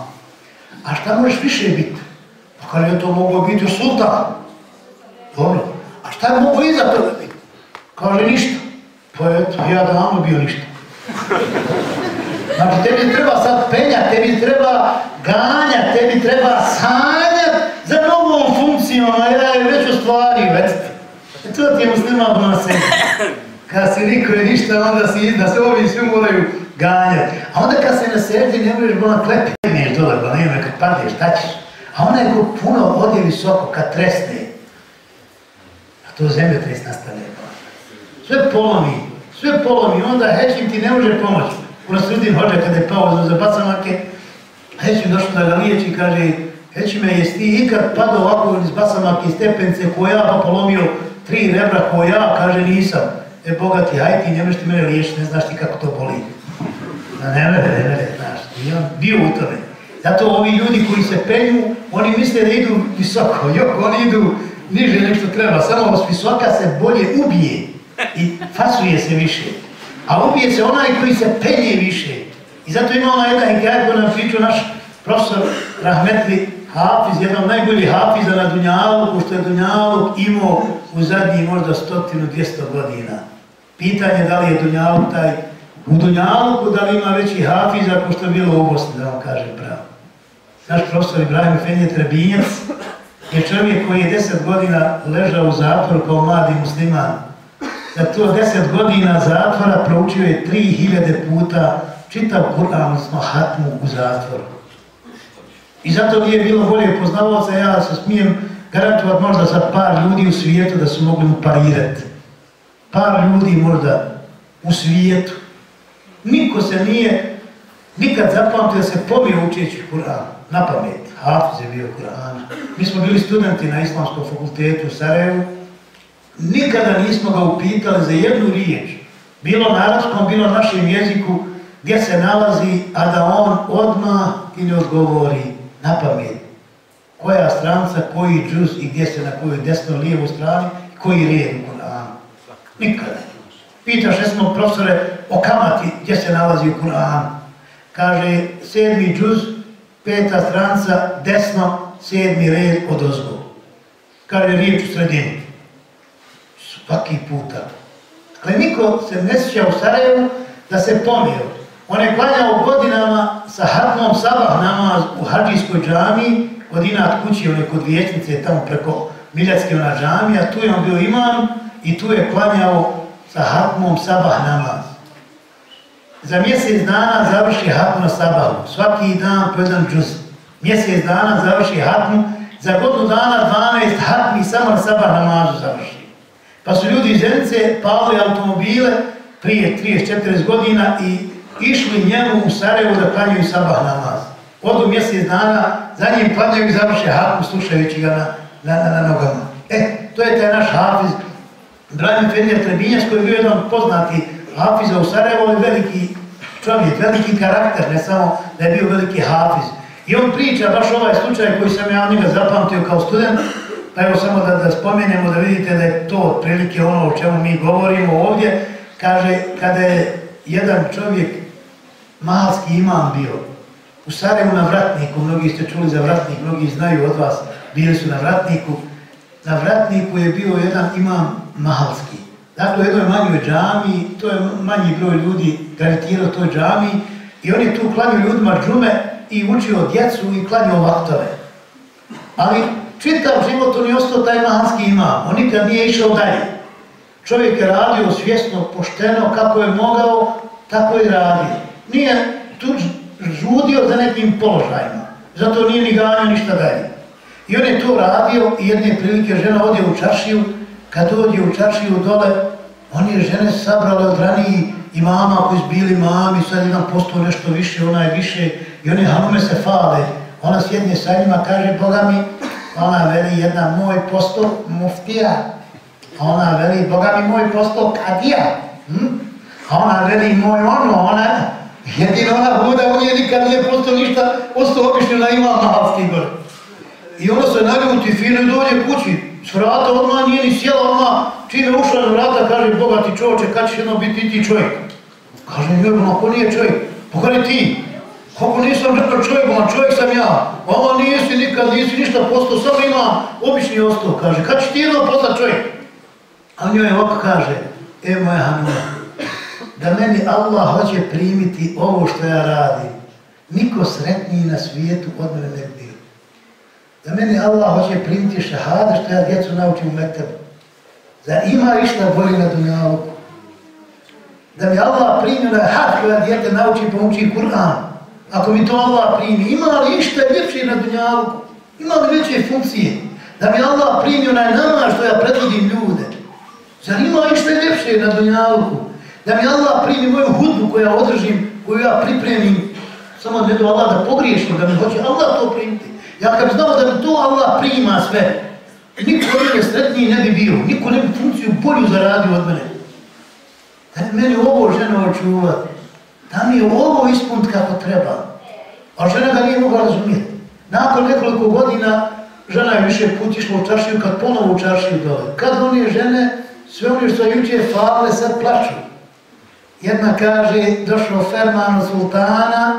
A šta možeš više biti? Pa kaže, ja to moglo biti sultan. Dobro. A šta je moglo iza toga biti? Kaže, ništa. Pa eto, ja davno bio ništa. Znači, tebi treba sad penjat, tebi treba ganjat, tebi treba sanjat za novom funkcijom, a ja je već ostvario, stvari, već. E to ti je muslima na sebi. Kad se niko je ništa, onda si izda, sve ovi svi moraju ganjati. A onda kad se na sredi ne možeš bona klepneš dole, pa ba nema, kad padneš, šta ćeš? A ona je ko puno ode visoko, kad tresne. A to zemlje tres nastane. Sve polomi, sve polomi, onda hećim ti ne može pomoći. Kuna sredin hođa kada je pao za basamake, hećim došlo da ga liječi i kaže, hećim me, jesi ti ikad padao ovako iz bacamake stepence ko ja, pa polomio tri rebra ko ja, kaže nisam. E, bogati, hajde ti, ne možeš ti mene liješiti, ne znaš ti kako to boli. Da ne mene, ne mene, znaš, i on bio u tome. Zato ovi ljudi koji se penju, oni misle da idu visoko, jok, oni idu niže nešto treba, samo s visoka se bolje ubije i fasuje se više. A ubije se onaj koji se penje više. I zato ima ona jedna hikajat koja nam priču naš profesor Rahmetli Hafiz, jedan od najboljih Hafiza na Dunjalu, pošto je Dunjalu imao u zadnjih možda stotinu, dvijesto godina. Pitanje da li je Dunjalu taj, u Dunjaluku da li ima veći hafiz ako što je bilo u Bosni, da vam kažem pravo. Naš profesor Ibrahim Fenje Trebinjac je čovjek koji je deset godina ležao u zatvoru kao mladi musliman. Za to deset godina zatvora proučio je tri hiljade puta čitav Kur'an, odnosno hatmu u zatvoru. I zato nije bilo bolje poznavalca, ja se smijem garantovati možda za par ljudi u svijetu da su mogli mu parirati. Par ljudi možda u svijetu. Niko se nije nikad zapamtio da se pomio učeći Kur'an, na pamet. Hafiz je bio Kur'an. Mi smo bili studenti na Islamskom fakultetu u Sarajevu. Nikada nismo ga upitali za jednu riječ. Bilo na arabskom, bilo na našem jeziku, gdje se nalazi, a da on odmah i ne odgovori na pamet. Koja stranca, koji džuz i gdje se na kojoj desno, lijevu strani, koji red u Kur'anu. Nikada. Pitaš jesmo profesore o kamati gdje se nalazi u Kur'anu. Kaže sedmi džuz, peta stranca, desno, sedmi red od ozgo. Kaže riječ u sredini. Svaki puta. Dakle, niko se ne sjeća u Sarajevu da se pomio. On je klanjao godinama sa hatmom sabah namaz u hađijskoj džami, kod inat kući, one kod vječnice, tamo preko Miljacke ona džamija, tu je on bio imam i tu je klanjao sa hatmom sabah namaz. Za mjesec dana završi hatmu na sabahu, svaki dan po jedan džuz. Mjesec dana završi hatmu, za godinu dana 12 hatmi samo na sabah namazu završi. Pa su ljudi iz Zenice pali automobile prije 30-40 godina i išli njemu u Sarajevo da klanjaju sabah namaz. Odu mjesec dana, za njim klanjaju i završe hatmu slušajući ga na, na, na, na nogama. E, to je taj naš hafiz, Brajmi Fenija Trebinjac, koji je bio jedan poznati hafiza u Sarajevo, je veliki čovjek, veliki karakter, ne samo da je bio veliki hafiz. I on priča baš ovaj slučaj koji sam ja njega zapamtio kao student, pa evo samo da, da spomenemo, da vidite da je to otprilike ono o čemu mi govorimo ovdje, kaže, kada je jedan čovjek, malski imam bio, u Sarajevu na vratniku, mnogi ste čuli za vratnik, mnogi znaju od vas, bili su na vratniku, na vratniku je bio jedan imam mahalski, Dakle, u jednoj manjoj džami, to je manji broj ljudi gravitirao toj džami i on je tu klanio ljudima džume i učio djecu i klanio vaktove. Ali čitav život on je ostao taj mahanski imam, on nikad nije išao dalje. Čovjek je radio svjesno, pošteno, kako je mogao, tako i radio. Nije tu žudio za nekim položajima, zato nije ni ganio ništa dalje. I on je to radio i jedne prilike žena odje u čašiju, kad dođe u čašiju dole, on je žene sabrale od raniji imama koji su bili mami, sad jedan posto nešto više, ona je više, i one hanume se fale. Ona sjedne sa njima, kaže, Boga mi, ona veli jedna moj posto muftija, a ona veli, Boga mi moj posto kadija, hm? a ona veli moj ono, ona, jedina ona buda, on je nikad nije posto ništa, posto obično na imama halski gore. I ona se naljuti fino i dođe kući, s vrata odmah nije ni sjela odmah, čime ušla na vrata, kaže, Boga ti čovječe, kad ćeš jednom biti ti čovjek? Kaže, joj, ma ko nije čovjek, pa pokali ti. Kako nisam rekao čovjek, ma čovjek sam ja. Ovo nisi nikad, nisi ništa postao, samo ima obični ostao, kaže. Kad ćeš ti jedno postati čovjek? A njoj ovako kaže, e moja Hanuma, da meni Allah hoće primiti ovo što ja radim, niko sretniji na svijetu od mene ne bi Da meni Allah hoće primiti šahada što ja djecu naučim u Mektebu. Zar ima išta bolje na dunjaluku? Da mi Allah primi na had koja djete nauči i pomoći Kur'an. Ako mi to Allah primi, ima li išta ljepše na dunjaluku? Ima li veće funkcije? Da mi Allah primi na nama što ja predvodim ljude. Zar ima išta ljepše na dunjaluku? Da mi Allah primi moju hudbu koju ja održim, koju ja pripremim. Samo ne do Allah da pogriješim, da mi hoće Allah to primiti. Ja kad znao da mi to Allah prima sve, niko mene sretniji ne bi bio, niko ne bi funkciju bolju zaradio od mene. Da mi meni ovo žena očuva, da mi je ovo ispunt kako treba. A žena ga nije mogla razumijeti. Nakon nekoliko godina žena je više put išla u čaršiju, kad ponovo u čaršiju dole. Kad one žene, sve one što juče fale, sad plaču. Jedna kaže, došao Ferman od sultana,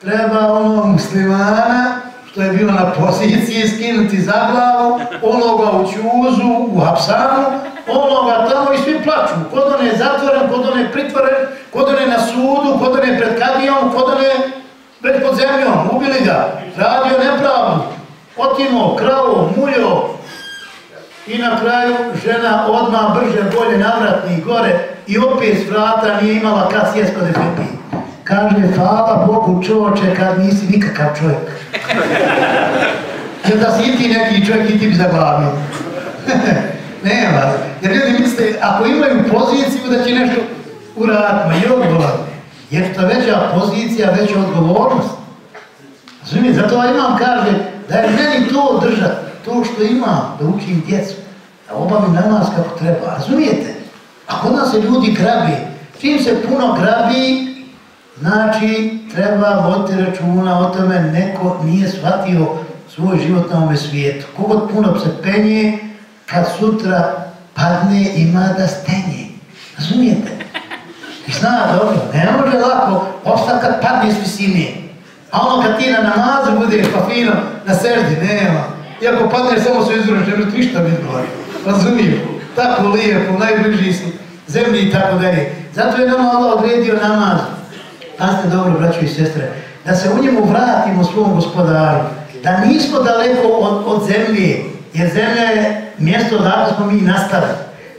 treba ono muslimana, što je bilo na poziciji, skinuti za glavu, onoga u čuzu, u hapsanu, onoga tamo i svi plaću. Kod on je zatvoren, kod on je pritvoren, kod on je na sudu, kod on je pred kadijom, kod on je pred pod zemljom, ubili ga, radio nepravdu, otimo, kravo, muljo. I na kraju žena odmah brže, bolje navratni gore i opet s vrata nije imala kad sjesko da pepi. Kaže, hvala Bogu čoče kad nisi nikakav čovjek. Jer da si i ti neki čovjek i ti bi zaglavio. Nema. Jer ljudi misle, ako imaju poziciju da će nešto uraditi, ma je odgovor. Jer što veća pozicija, veća odgovornost. Razumije, zato imam kaže da je meni to držati, to što imam, da učim djecu, da obavim namaz kako treba. Razumijete? A kod nas se ljudi grabi. Čim se puno grabi, znači treba voditi računa o tome neko nije shvatio svoj život na ovome svijetu. Kogod puno se penje, kad sutra padne, ima da stenje. Razumijete? I zna dobro, ne može lako ostati kad padne s visine. A ono kad ti na namazu budeš pa fino na seždi, nema. Iako padne samo se izruš, ne možete ništa biti govori. Razumijem? Tako lijepo, najbliži si zemlji i tako dalje. Zato je nama Allah odredio namaz. Pazite dobro, braćo i sestre, da se u njemu vratimo svom gospodaru, da nismo daleko od, od zemlje, jer zemlja je mjesto da smo mi nastali.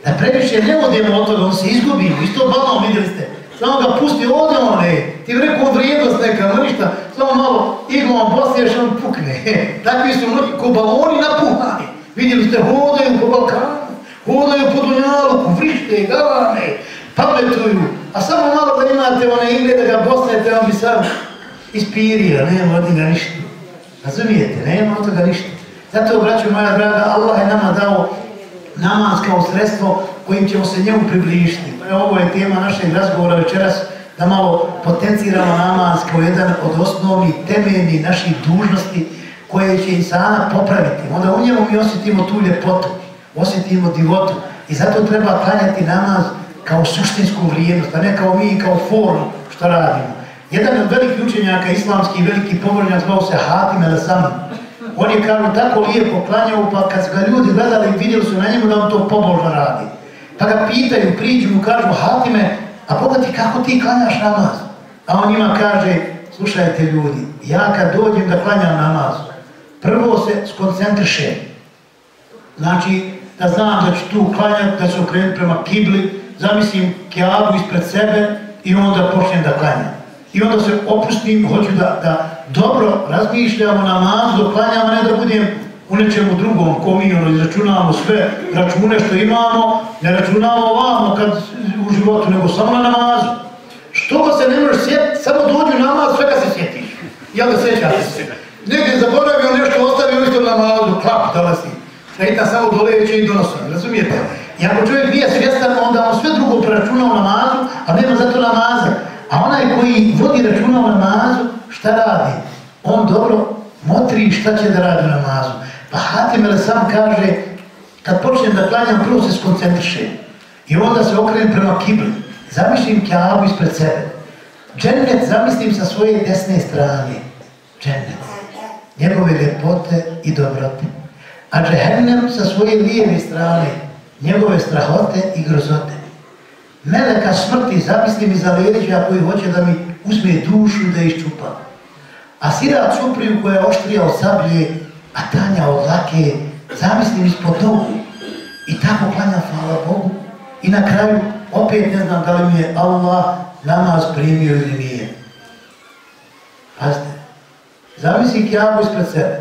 Da previše ne odemo od toga, on se izgubi, isto malo vidjeli ste. Samo ga pusti, ode on, ej, ti bi rekao vrijednost neka, no ništa, samo malo iglom posliješ, on pukne. Takvi su mnogi ko baloni napuhani. Vidjeli ste, hodaju po Balkanu, hodaju po Dunjaluku, vrište, galane, pametuju. A samo malo da imate one igre da ga bosnete, on bi sam ispirio, nema od njega ništa. Razumijete, nema od toga ništa. Zato, braću moja draga, Allah je nama dao namaz kao sredstvo kojim ćemo se njemu približiti. Ovo je tema našeg razgovora večeras, da malo potenciramo namaz kao jedan od osnovnih, temeljnih naših dužnosti koje će insana popraviti. Onda u njemu mi osjetimo tu ljepotu, osjetimo divotu. I zato treba klanjati namaz kao suštinsku vrijednost, a ne kao mi, kao formu što radimo. Jedan od velikih učenjaka, islamski veliki povrnjak, zvao se Hatim el Sam. On je kao tako lijepo klanjao, pa kad su ga ljudi gledali, vidjeli su na njemu da on to pobožno radi. Pa ga pitaju, priđu mu, kažu, Hatime, a Boga ti kako ti klanjaš namaz? A on njima kaže, slušajte ljudi, ja kad dođem da klanjam namaz, prvo se skoncentrišem. Znači, da znam da ću tu klanjati, da ću okrenuti prema kibli, zamislim kjabu ispred sebe i onda počnem da klanjam. I onda se opustim, hoću da, da dobro razmišljam o namazu, da klanjam, a ne da budem u nečemu drugom, komijom, mi ono, izračunavamo sve račune što imamo, ne računamo ovamo kad u životu, nego samo na namazu. Što ga se ne možeš sjetiti, samo dođu namaz, svega se sjetiš. Ja ga sjećam se. Negdje zaboravio nešto, ostavio isto namazu, klap, dolazi. Šeitan samo doleće i donosom, razumijete? I ako čovjek nije svjestan, onda on sve drugo preračuna u namazu, a nema zato namaza. A onaj koji vodi računa u namazu, šta radi? On dobro motri šta će da radi u namazu. Pa Hatim sam kaže, kad počnem da klanjam, prvo se skoncentrišem. I onda se okrenem prema kibli. Zamišljim kjavu ispred sebe. Džennet zamislim sa svoje desne strane. Džennet. Njegove ljepote i dobrote. A džehennem sa svoje lijeve strane. Njegove strahote i grozote. Meleka smrti zamislim iza leđa koji hoće da mi uzme dušu da iščupa. A sirat cupriju koja je oštrija od sablje, a tanja od lake, zamislim ispod nogu. I tako klanja, hvala Bogu. I na kraju, opet ne znam da li mi je Allah namaz primio ili nije. Pazite, zamisli kjavu ispred sebe,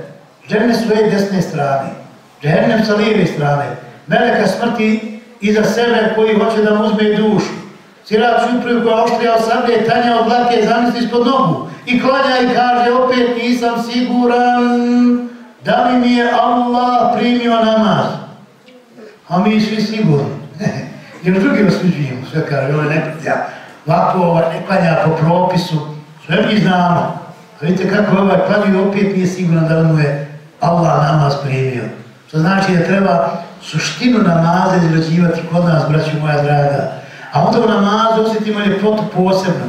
žene svoje desne strane, žene sa lijeve strane, meleka smrti iza sebe koji hoće da mu uzme dušu. Sirat supriju koja oštrija od sablje, tanja od lake, zamisli ispod nogu. I klanja i kaže, opet nisam siguran da li mi je Allah primio namaz. A mi svi sigurni. Jer drugi osuđujemo, sve kaže, ovo je neprija, ovako ne klanja po propisu, sve mi znamo. A vidite kako ovaj i opet nije siguran da li mu je Allah namaz primio. To znači da treba suštinu namaza izrađivati kod nas, braći moja draga. A onda u namazu osjetimo ljepotu posebno.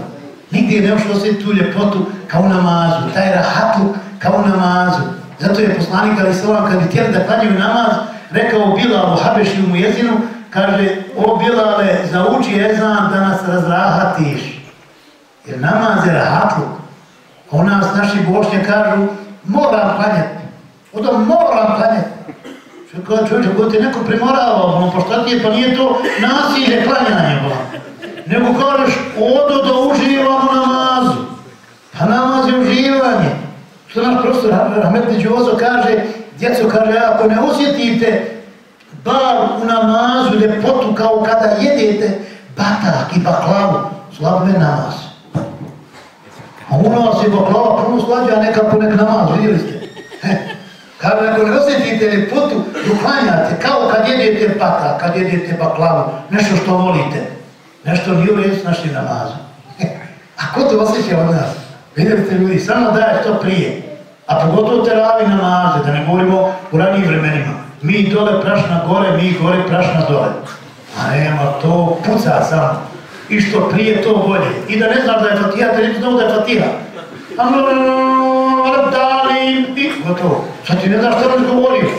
Nigdje ne možeš osjetiti tu ljepotu kao u namazu, taj rahatluk kao u namazu. Zato je poslanik Ali Salam kad bi htjeli da klanjaju namaz, rekao Bilalu Habeši u jezinu, kaže, o Bilale, zauči jezan da nas razrahatiš. Jer namaz je rahatluk. A u nas naši bošnje kažu, moram klanjati. Onda moram klanjati. Što kada čovječe, ko te neko primorava, ono, pa šta ti je, pa nije to nasilje klanjanje, ba. Nego kažeš, odo da uživam u namazu. Pa namaz je uživanje. Što naš profesor Rahmetni Đozo kaže, djeco kaže, ako ne osjetite bar u namazu ljepotu kao kada jedete batak i baklavu, slabve namaz. A u nas je baklava puno slađa, a neka ponek namaz, vidjeli ste. Kada ako ne osjetite ljepotu, duhanjate, kao kad jedete pata, kad jedete baklavu, nešto što volite, nešto nije u redu s našim namazom. A ko to osjeća od nas? Vidjeli ste ljudi, samo daje to prije. A pogotovo te ravi namaze, da ne govorimo u ranijim vremenima. Mi dole prašna gore, mi gore prašna dole. A nema, to puca samo. I što prije to bolje. I da ne znaš da je Fatiha, da ne znaš da je Fatiha. Al-Dalim, i gotovo. Sad ti ne znaš što je govorio.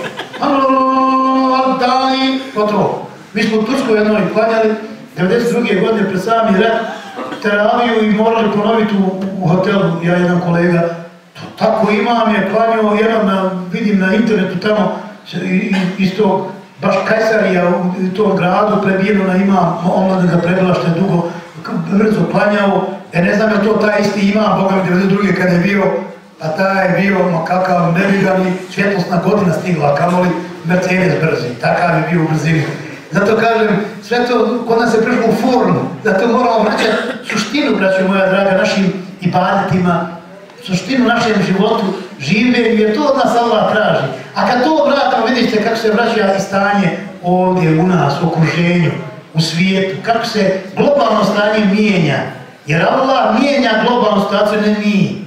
Al-Dalim, gotovo. Mi smo u Turskoj jednoj klanjali, 92. godine pred sami rad, teraviju i morali ponoviti u, u hotelu, ja jedan kolega, to tako imam je klanio, jedan na, vidim na internetu tamo, iz tog, baš Kajsarija u tom gradu, prebijeno na imam, omlade ga prebila što je dugo, brzo klanjao, e ne znam je to taj isti imam, Boga mi 92. kada je bio, pa taj je bio, ono kakav, nevidani, svjetlosna godina stigla, kamoli Mercedes brzi, takav je bio u brzini. Zato kažem, sve to kod nas je prišlo u formu, zato moramo vraćati suštinu, braćo moja draga, našim ibadetima, suštinu našem životu, življenju, jer to od nas Allah traži. A kad to vratimo, vidite kako se vraća i stanje ovdje u nas, u okruženju, u svijetu, kako se globalno stanje mijenja. Jer Allah mijenja globalnu situaciju, ne mi.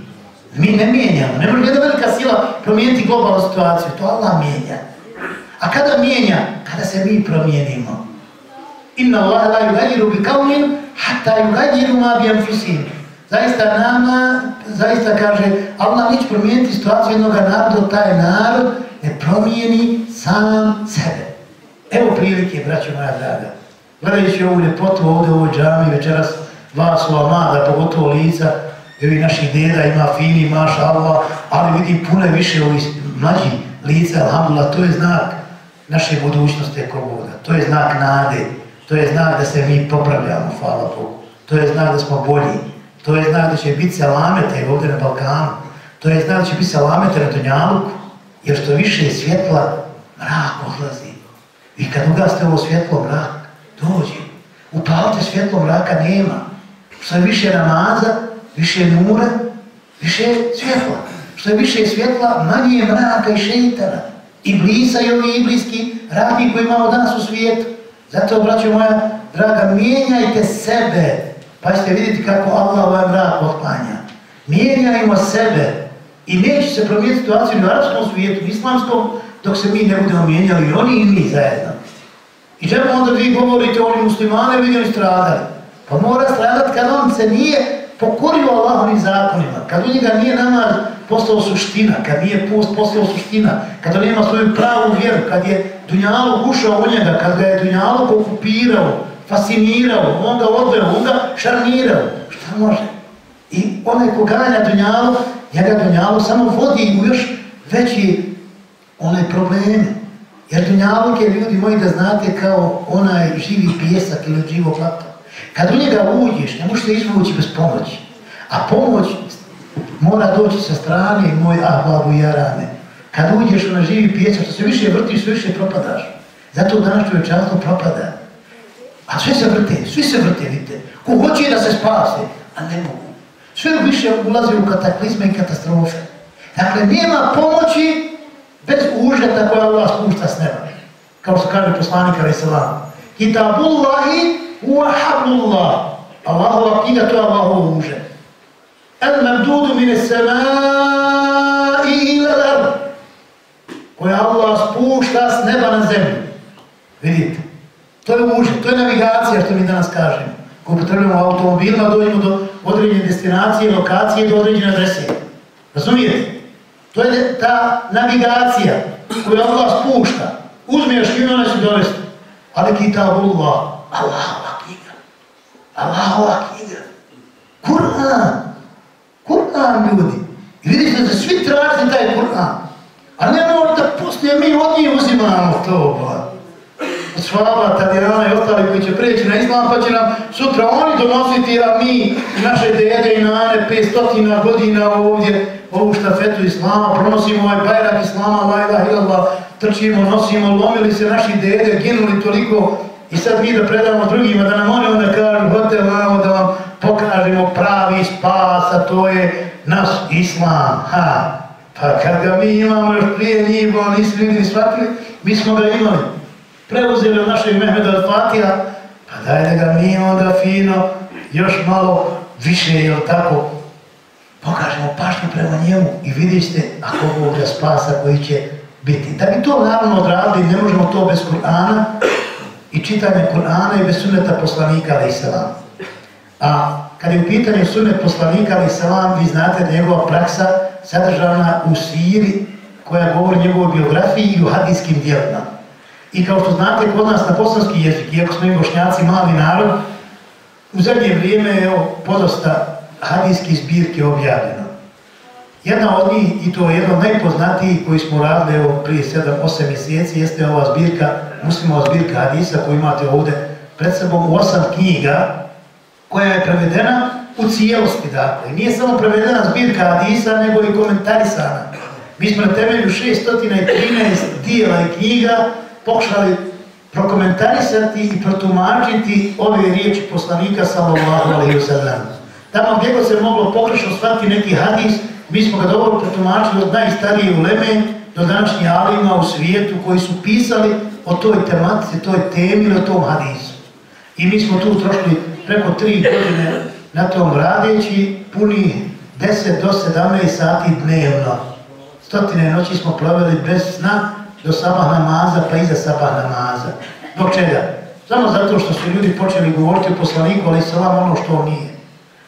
Mi ne mijenjamo. Ne može jedna velika sila promijeniti globalnu situaciju, to Allah mijenja. A kada mijenja? Kada se mi promijenimo. Inna Allah la yugajiru bi kaunin, hatta yugajiru ma bi anfusim. Zaista nama, zaista kaže, Allah neće promijeniti situaciju jednog naroda, taj narod ne promijeni sam sebe. Evo prilike, braćo moja draga. gledajući ovu ljepotu ovdje u ovoj džami večeras, vas u Amada, pogotovo lica, i ovih naših deda ima fini, maša Allah, ali vidi puno više ovih mlađi lica, alhamdulillah, to je znak naše budućnosti kogoda, to je znak nade, to je znak da se mi popravljamo, hvala Bogu, to je znak da smo bolji, to je znak da će biti salamete ovdje na Balkanu, to je znak da će biti salamete na Donjaluku, jer što više svjetla, mrak odlazi. I kad ugaste ovo svjetlo, mrak dođe. Upalite svjetlo, mraka nema. Što više namaza, više nura, više svjetla. Što je više svjetla, manje je mraka i šeitana. I blisa i ovi ibliski radni koji imamo danas u svijetu. Zato, braćo moja draga, mijenjajte sebe. Pa ćete vidjeti kako Allah ovaj mrak otklanja. Mijenjajmo sebe. I neće se promijeniti situaciju u arabskom svijetu, u islamskom, dok se mi ne budemo mijenjali i oni i mi zajedno. I čemu onda vi govorite oni muslimane vidjeli stradali? Pa mora stradat kad on se nije pokorio Allahovim zakonima, kad u njega nije namaz postao suština, kad nije post postao suština, kad on nema svoju pravu vjeru, kad je Dunjalog ušao u njega, kad ga je Dunjalog okupirao, fascinirao, on ga odveo, on ga šta može? I onaj ko ganja Dunjalog, njega Dunjalog samo vodi u još veći onaj probleme. Jer Dunjalog je ljudi moji da znate kao onaj živi pjesak ili živo plato. Kad u njega uđeš, ne možete izvući bez pomoći. A pomoć mora doći sa strane moj ahvabu i jarane. Kad uđeš na živi pjesak, što se više vrtiš, sve više propadaš. Zato danas čovječanstvo propada. A sve se vrte, svi se vrte, vidite. Ko hoće da se spase, a ne mogu. Sve više ulaze u kataklizme i katastrofe. Dakle, nema pomoći bez užeta koja Allah spušta s neba. Kao što kaže poslanik Ali Salam. Kitabullahi Huwa hablullah. Allahu akida, to je Allahov užet. El memdudu mine samai ila lar. Koja Allah spušta s neba na zemlju. Vidite. To je muže, to je navigacija što mi danas kažemo. Ko potrebujemo automobilima, dođemo do određene destinacije, lokacije, do određene adrese. Razumijete? To je ta navigacija koju Allah spušta. Uzmiješ i ona će dovesti. Ali kitabullah, Allah. Allahova knjiga. Kur'an. Kur'an ljudi. I vidiš da se svi traži taj Kur'an. A ne mora da poslije mi od njih uzimamo to. Pa. Ba. Švaba, Tadijana i ostali koji će preći na islam, pa će nam sutra oni donositi, a mi, naše dede i nane, 500 godina ovdje, ovu štafetu islama, pronosimo ovaj bajrak islama, la ilaha illallah, trčimo, nosimo, lomili se naši dede, ginuli toliko i sad mi da predamo drugima, da nam oni onda kažu, hote vamo da vam pokažemo pravi spas, a to je naš islam. Ha. Pa kad ga mi imamo još prije njih, bo nisi ljudi ni shvatili, mi smo ga imali. Preuzeli od našeg Mehmeda od Fatija, pa daj da ga mi onda fino, još malo više, jel tako, pokažemo pašnju prema njemu i vidite ako Bog ga spasa koji će biti. Da bi to naravno odradili, ne možemo to bez Kur'ana i čitanje Kur'ana i bez sunneta poslanika ali salam. A kad je u pitanju sunnet poslanika ali salam, vi znate da njegova praksa sadržana u siri koja govori njegovoj biografiji i u hadijskim dijelima. I kao što znate, kod nas na bosanski jezik, iako smo im bošnjaci mali narod, u zadnje vrijeme je podosta hadijskih zbirke objavljeno. Jedna od njih, i to je jedna od najpoznatijih koji smo radili evo, prije 7-8 mjeseci, jeste ova zbirka, muslimova zbirka hadisa koju imate ovdje pred sobom osam knjiga, koja je prevedena u cijelosti, dakle. Nije samo prevedena zbirka hadisa, nego i komentarisana. Mi smo na temelju 613 dijela i knjiga pokušali prokomentarisati i protumačiti ove riječi poslanika sallallahu alaihi wa sallam. Tamo gdje god se moglo pokrešno shvatiti neki hadis, mi smo ga dobro protumačili od najstarije uleme do današnjih alima u svijetu koji su pisali o toj tematici, toj temi ili o tom hadisu. I mi smo tu trošli preko tri godine na tom radeći puni 10 do 17 sati dnevno. Stotine noći smo proveli bez sna do sabah namaza pa iza sabah namaza. Dok čega? Samo zato što su ljudi počeli govoriti o poslaniku, ali se vam ono što on nije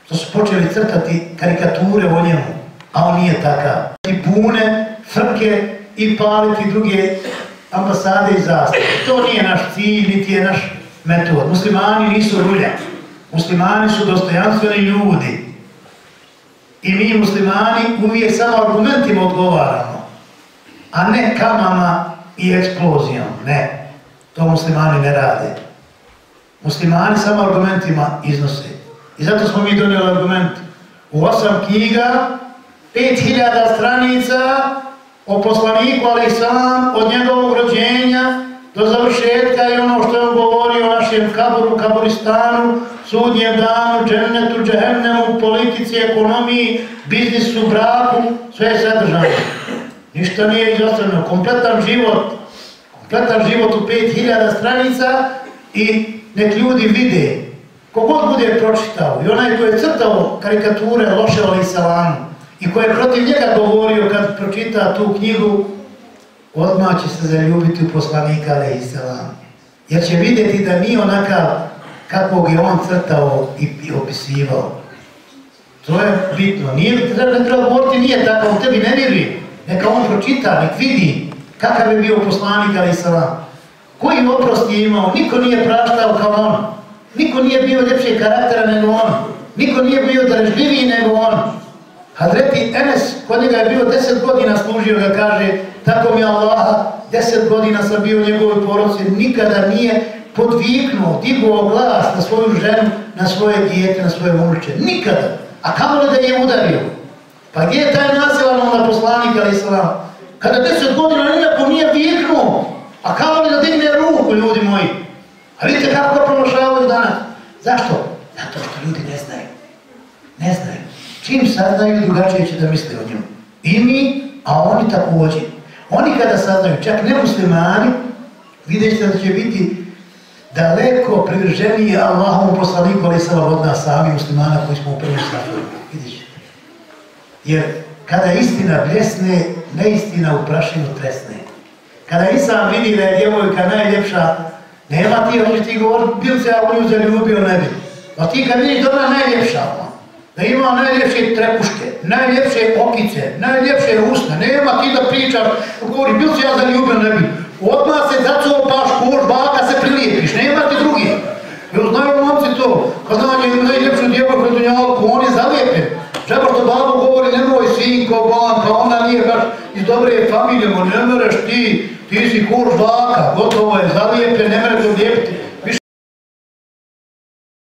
što su počeli crtati karikature o njemu, a on nije takav. I bune, frke i paliti druge ambasade i zastave. To nije naš cilj, niti je naš metod. Muslimani nisu rulja. Muslimani su dostojanstveni ljudi. I mi muslimani uvijek samo argumentima odgovaramo, a ne kamama i eksplozijom. Ne, to muslimani ne rade. Muslimani samo argumentima iznose. I zato smo mi donijeli argument u osam knjiga, 5000 stranica o poslaniku, ali sam od njegovog rođenja do završetka i ono što je on govorio o našem kaboru, kaboristanu, sudnjem danu, džennetu, džehennemu, politici, ekonomiji, biznisu, braku, sve je sadržano. Ništa nije izostavljeno. Kompletan život, kompletan život u 5000 stranica i nek ljudi vide, kogod bude pročitao i onaj koji je crtao karikature loše ali salamu i koji je protiv njega govorio kad pročita tu knjigu, odmah će se zaljubiti u poslanika Aleyhisselam. Jer će vidjeti da nije onakav kakvog je on crtao i, i opisivao. To je bitno. Nije, treba, ne treba govoriti, nije tako, on tebi ne vjeruje. Neka on pročita, nek vidi kakav je bio poslanik Aleyhisselam. Koji oprost je imao? Niko nije praštao kao on. Niko nije bio ljepšeg karaktera nego on. Niko nije bio darežljiviji nego on. Hadreti Enes, kod njega je bio deset godina služio ga, kaže, tako mi Allaha, deset godina sam bio u njegovoj porodci, nikada nije podviknuo, diguo glas na svoju ženu, na svoje dijete, na svoje umrće. Nikada. A kamo li da je udario? Pa gdje je taj nasilan onda poslanik, ali islam? Kada deset godina nijako nije viknuo, A kamo li da digne ruku, ljudi moji? A vidite kako ga danas? Zašto? Zato što ljudi ne znaju. Ne znaju. Čim saznaju, drugačije će da misle o njemu. I mi, a oni također. Oni kada saznaju, čak ne muslimani, vidjet ćete da će biti daleko privrženiji Allahom poslaniku, ali sam od nas sami muslimana koji smo u prvom safu. Vidjet ćete. Jer kada istina bljesne, neistina u prašinu tresne. Kada Isam vidi da je djevojka najljepša, nema ti, hoćeš ti govoriti, bil se ja u nju zaljubio, ne bi. A ti kad vidiš da ona najljepša, da ima najljepše trepuške, najljepše okice, najljepše usne, nema ti da pričaš, govori, bil se ja zaljubio, ne bi. Odmah se zacopaš, koš, baka se prilijepiš, nema ti drugi. Jel znaju momci to, kad nađe najljepšu djevojku na dunjalku, on je zalijepen. Žebar to babo govori, nemoj sinko, banka, ona nije baš iz dobre familije, mo ne mereš ti, ti si kur baka, gotovo je, zalijepe, ne mereš odlijepiti.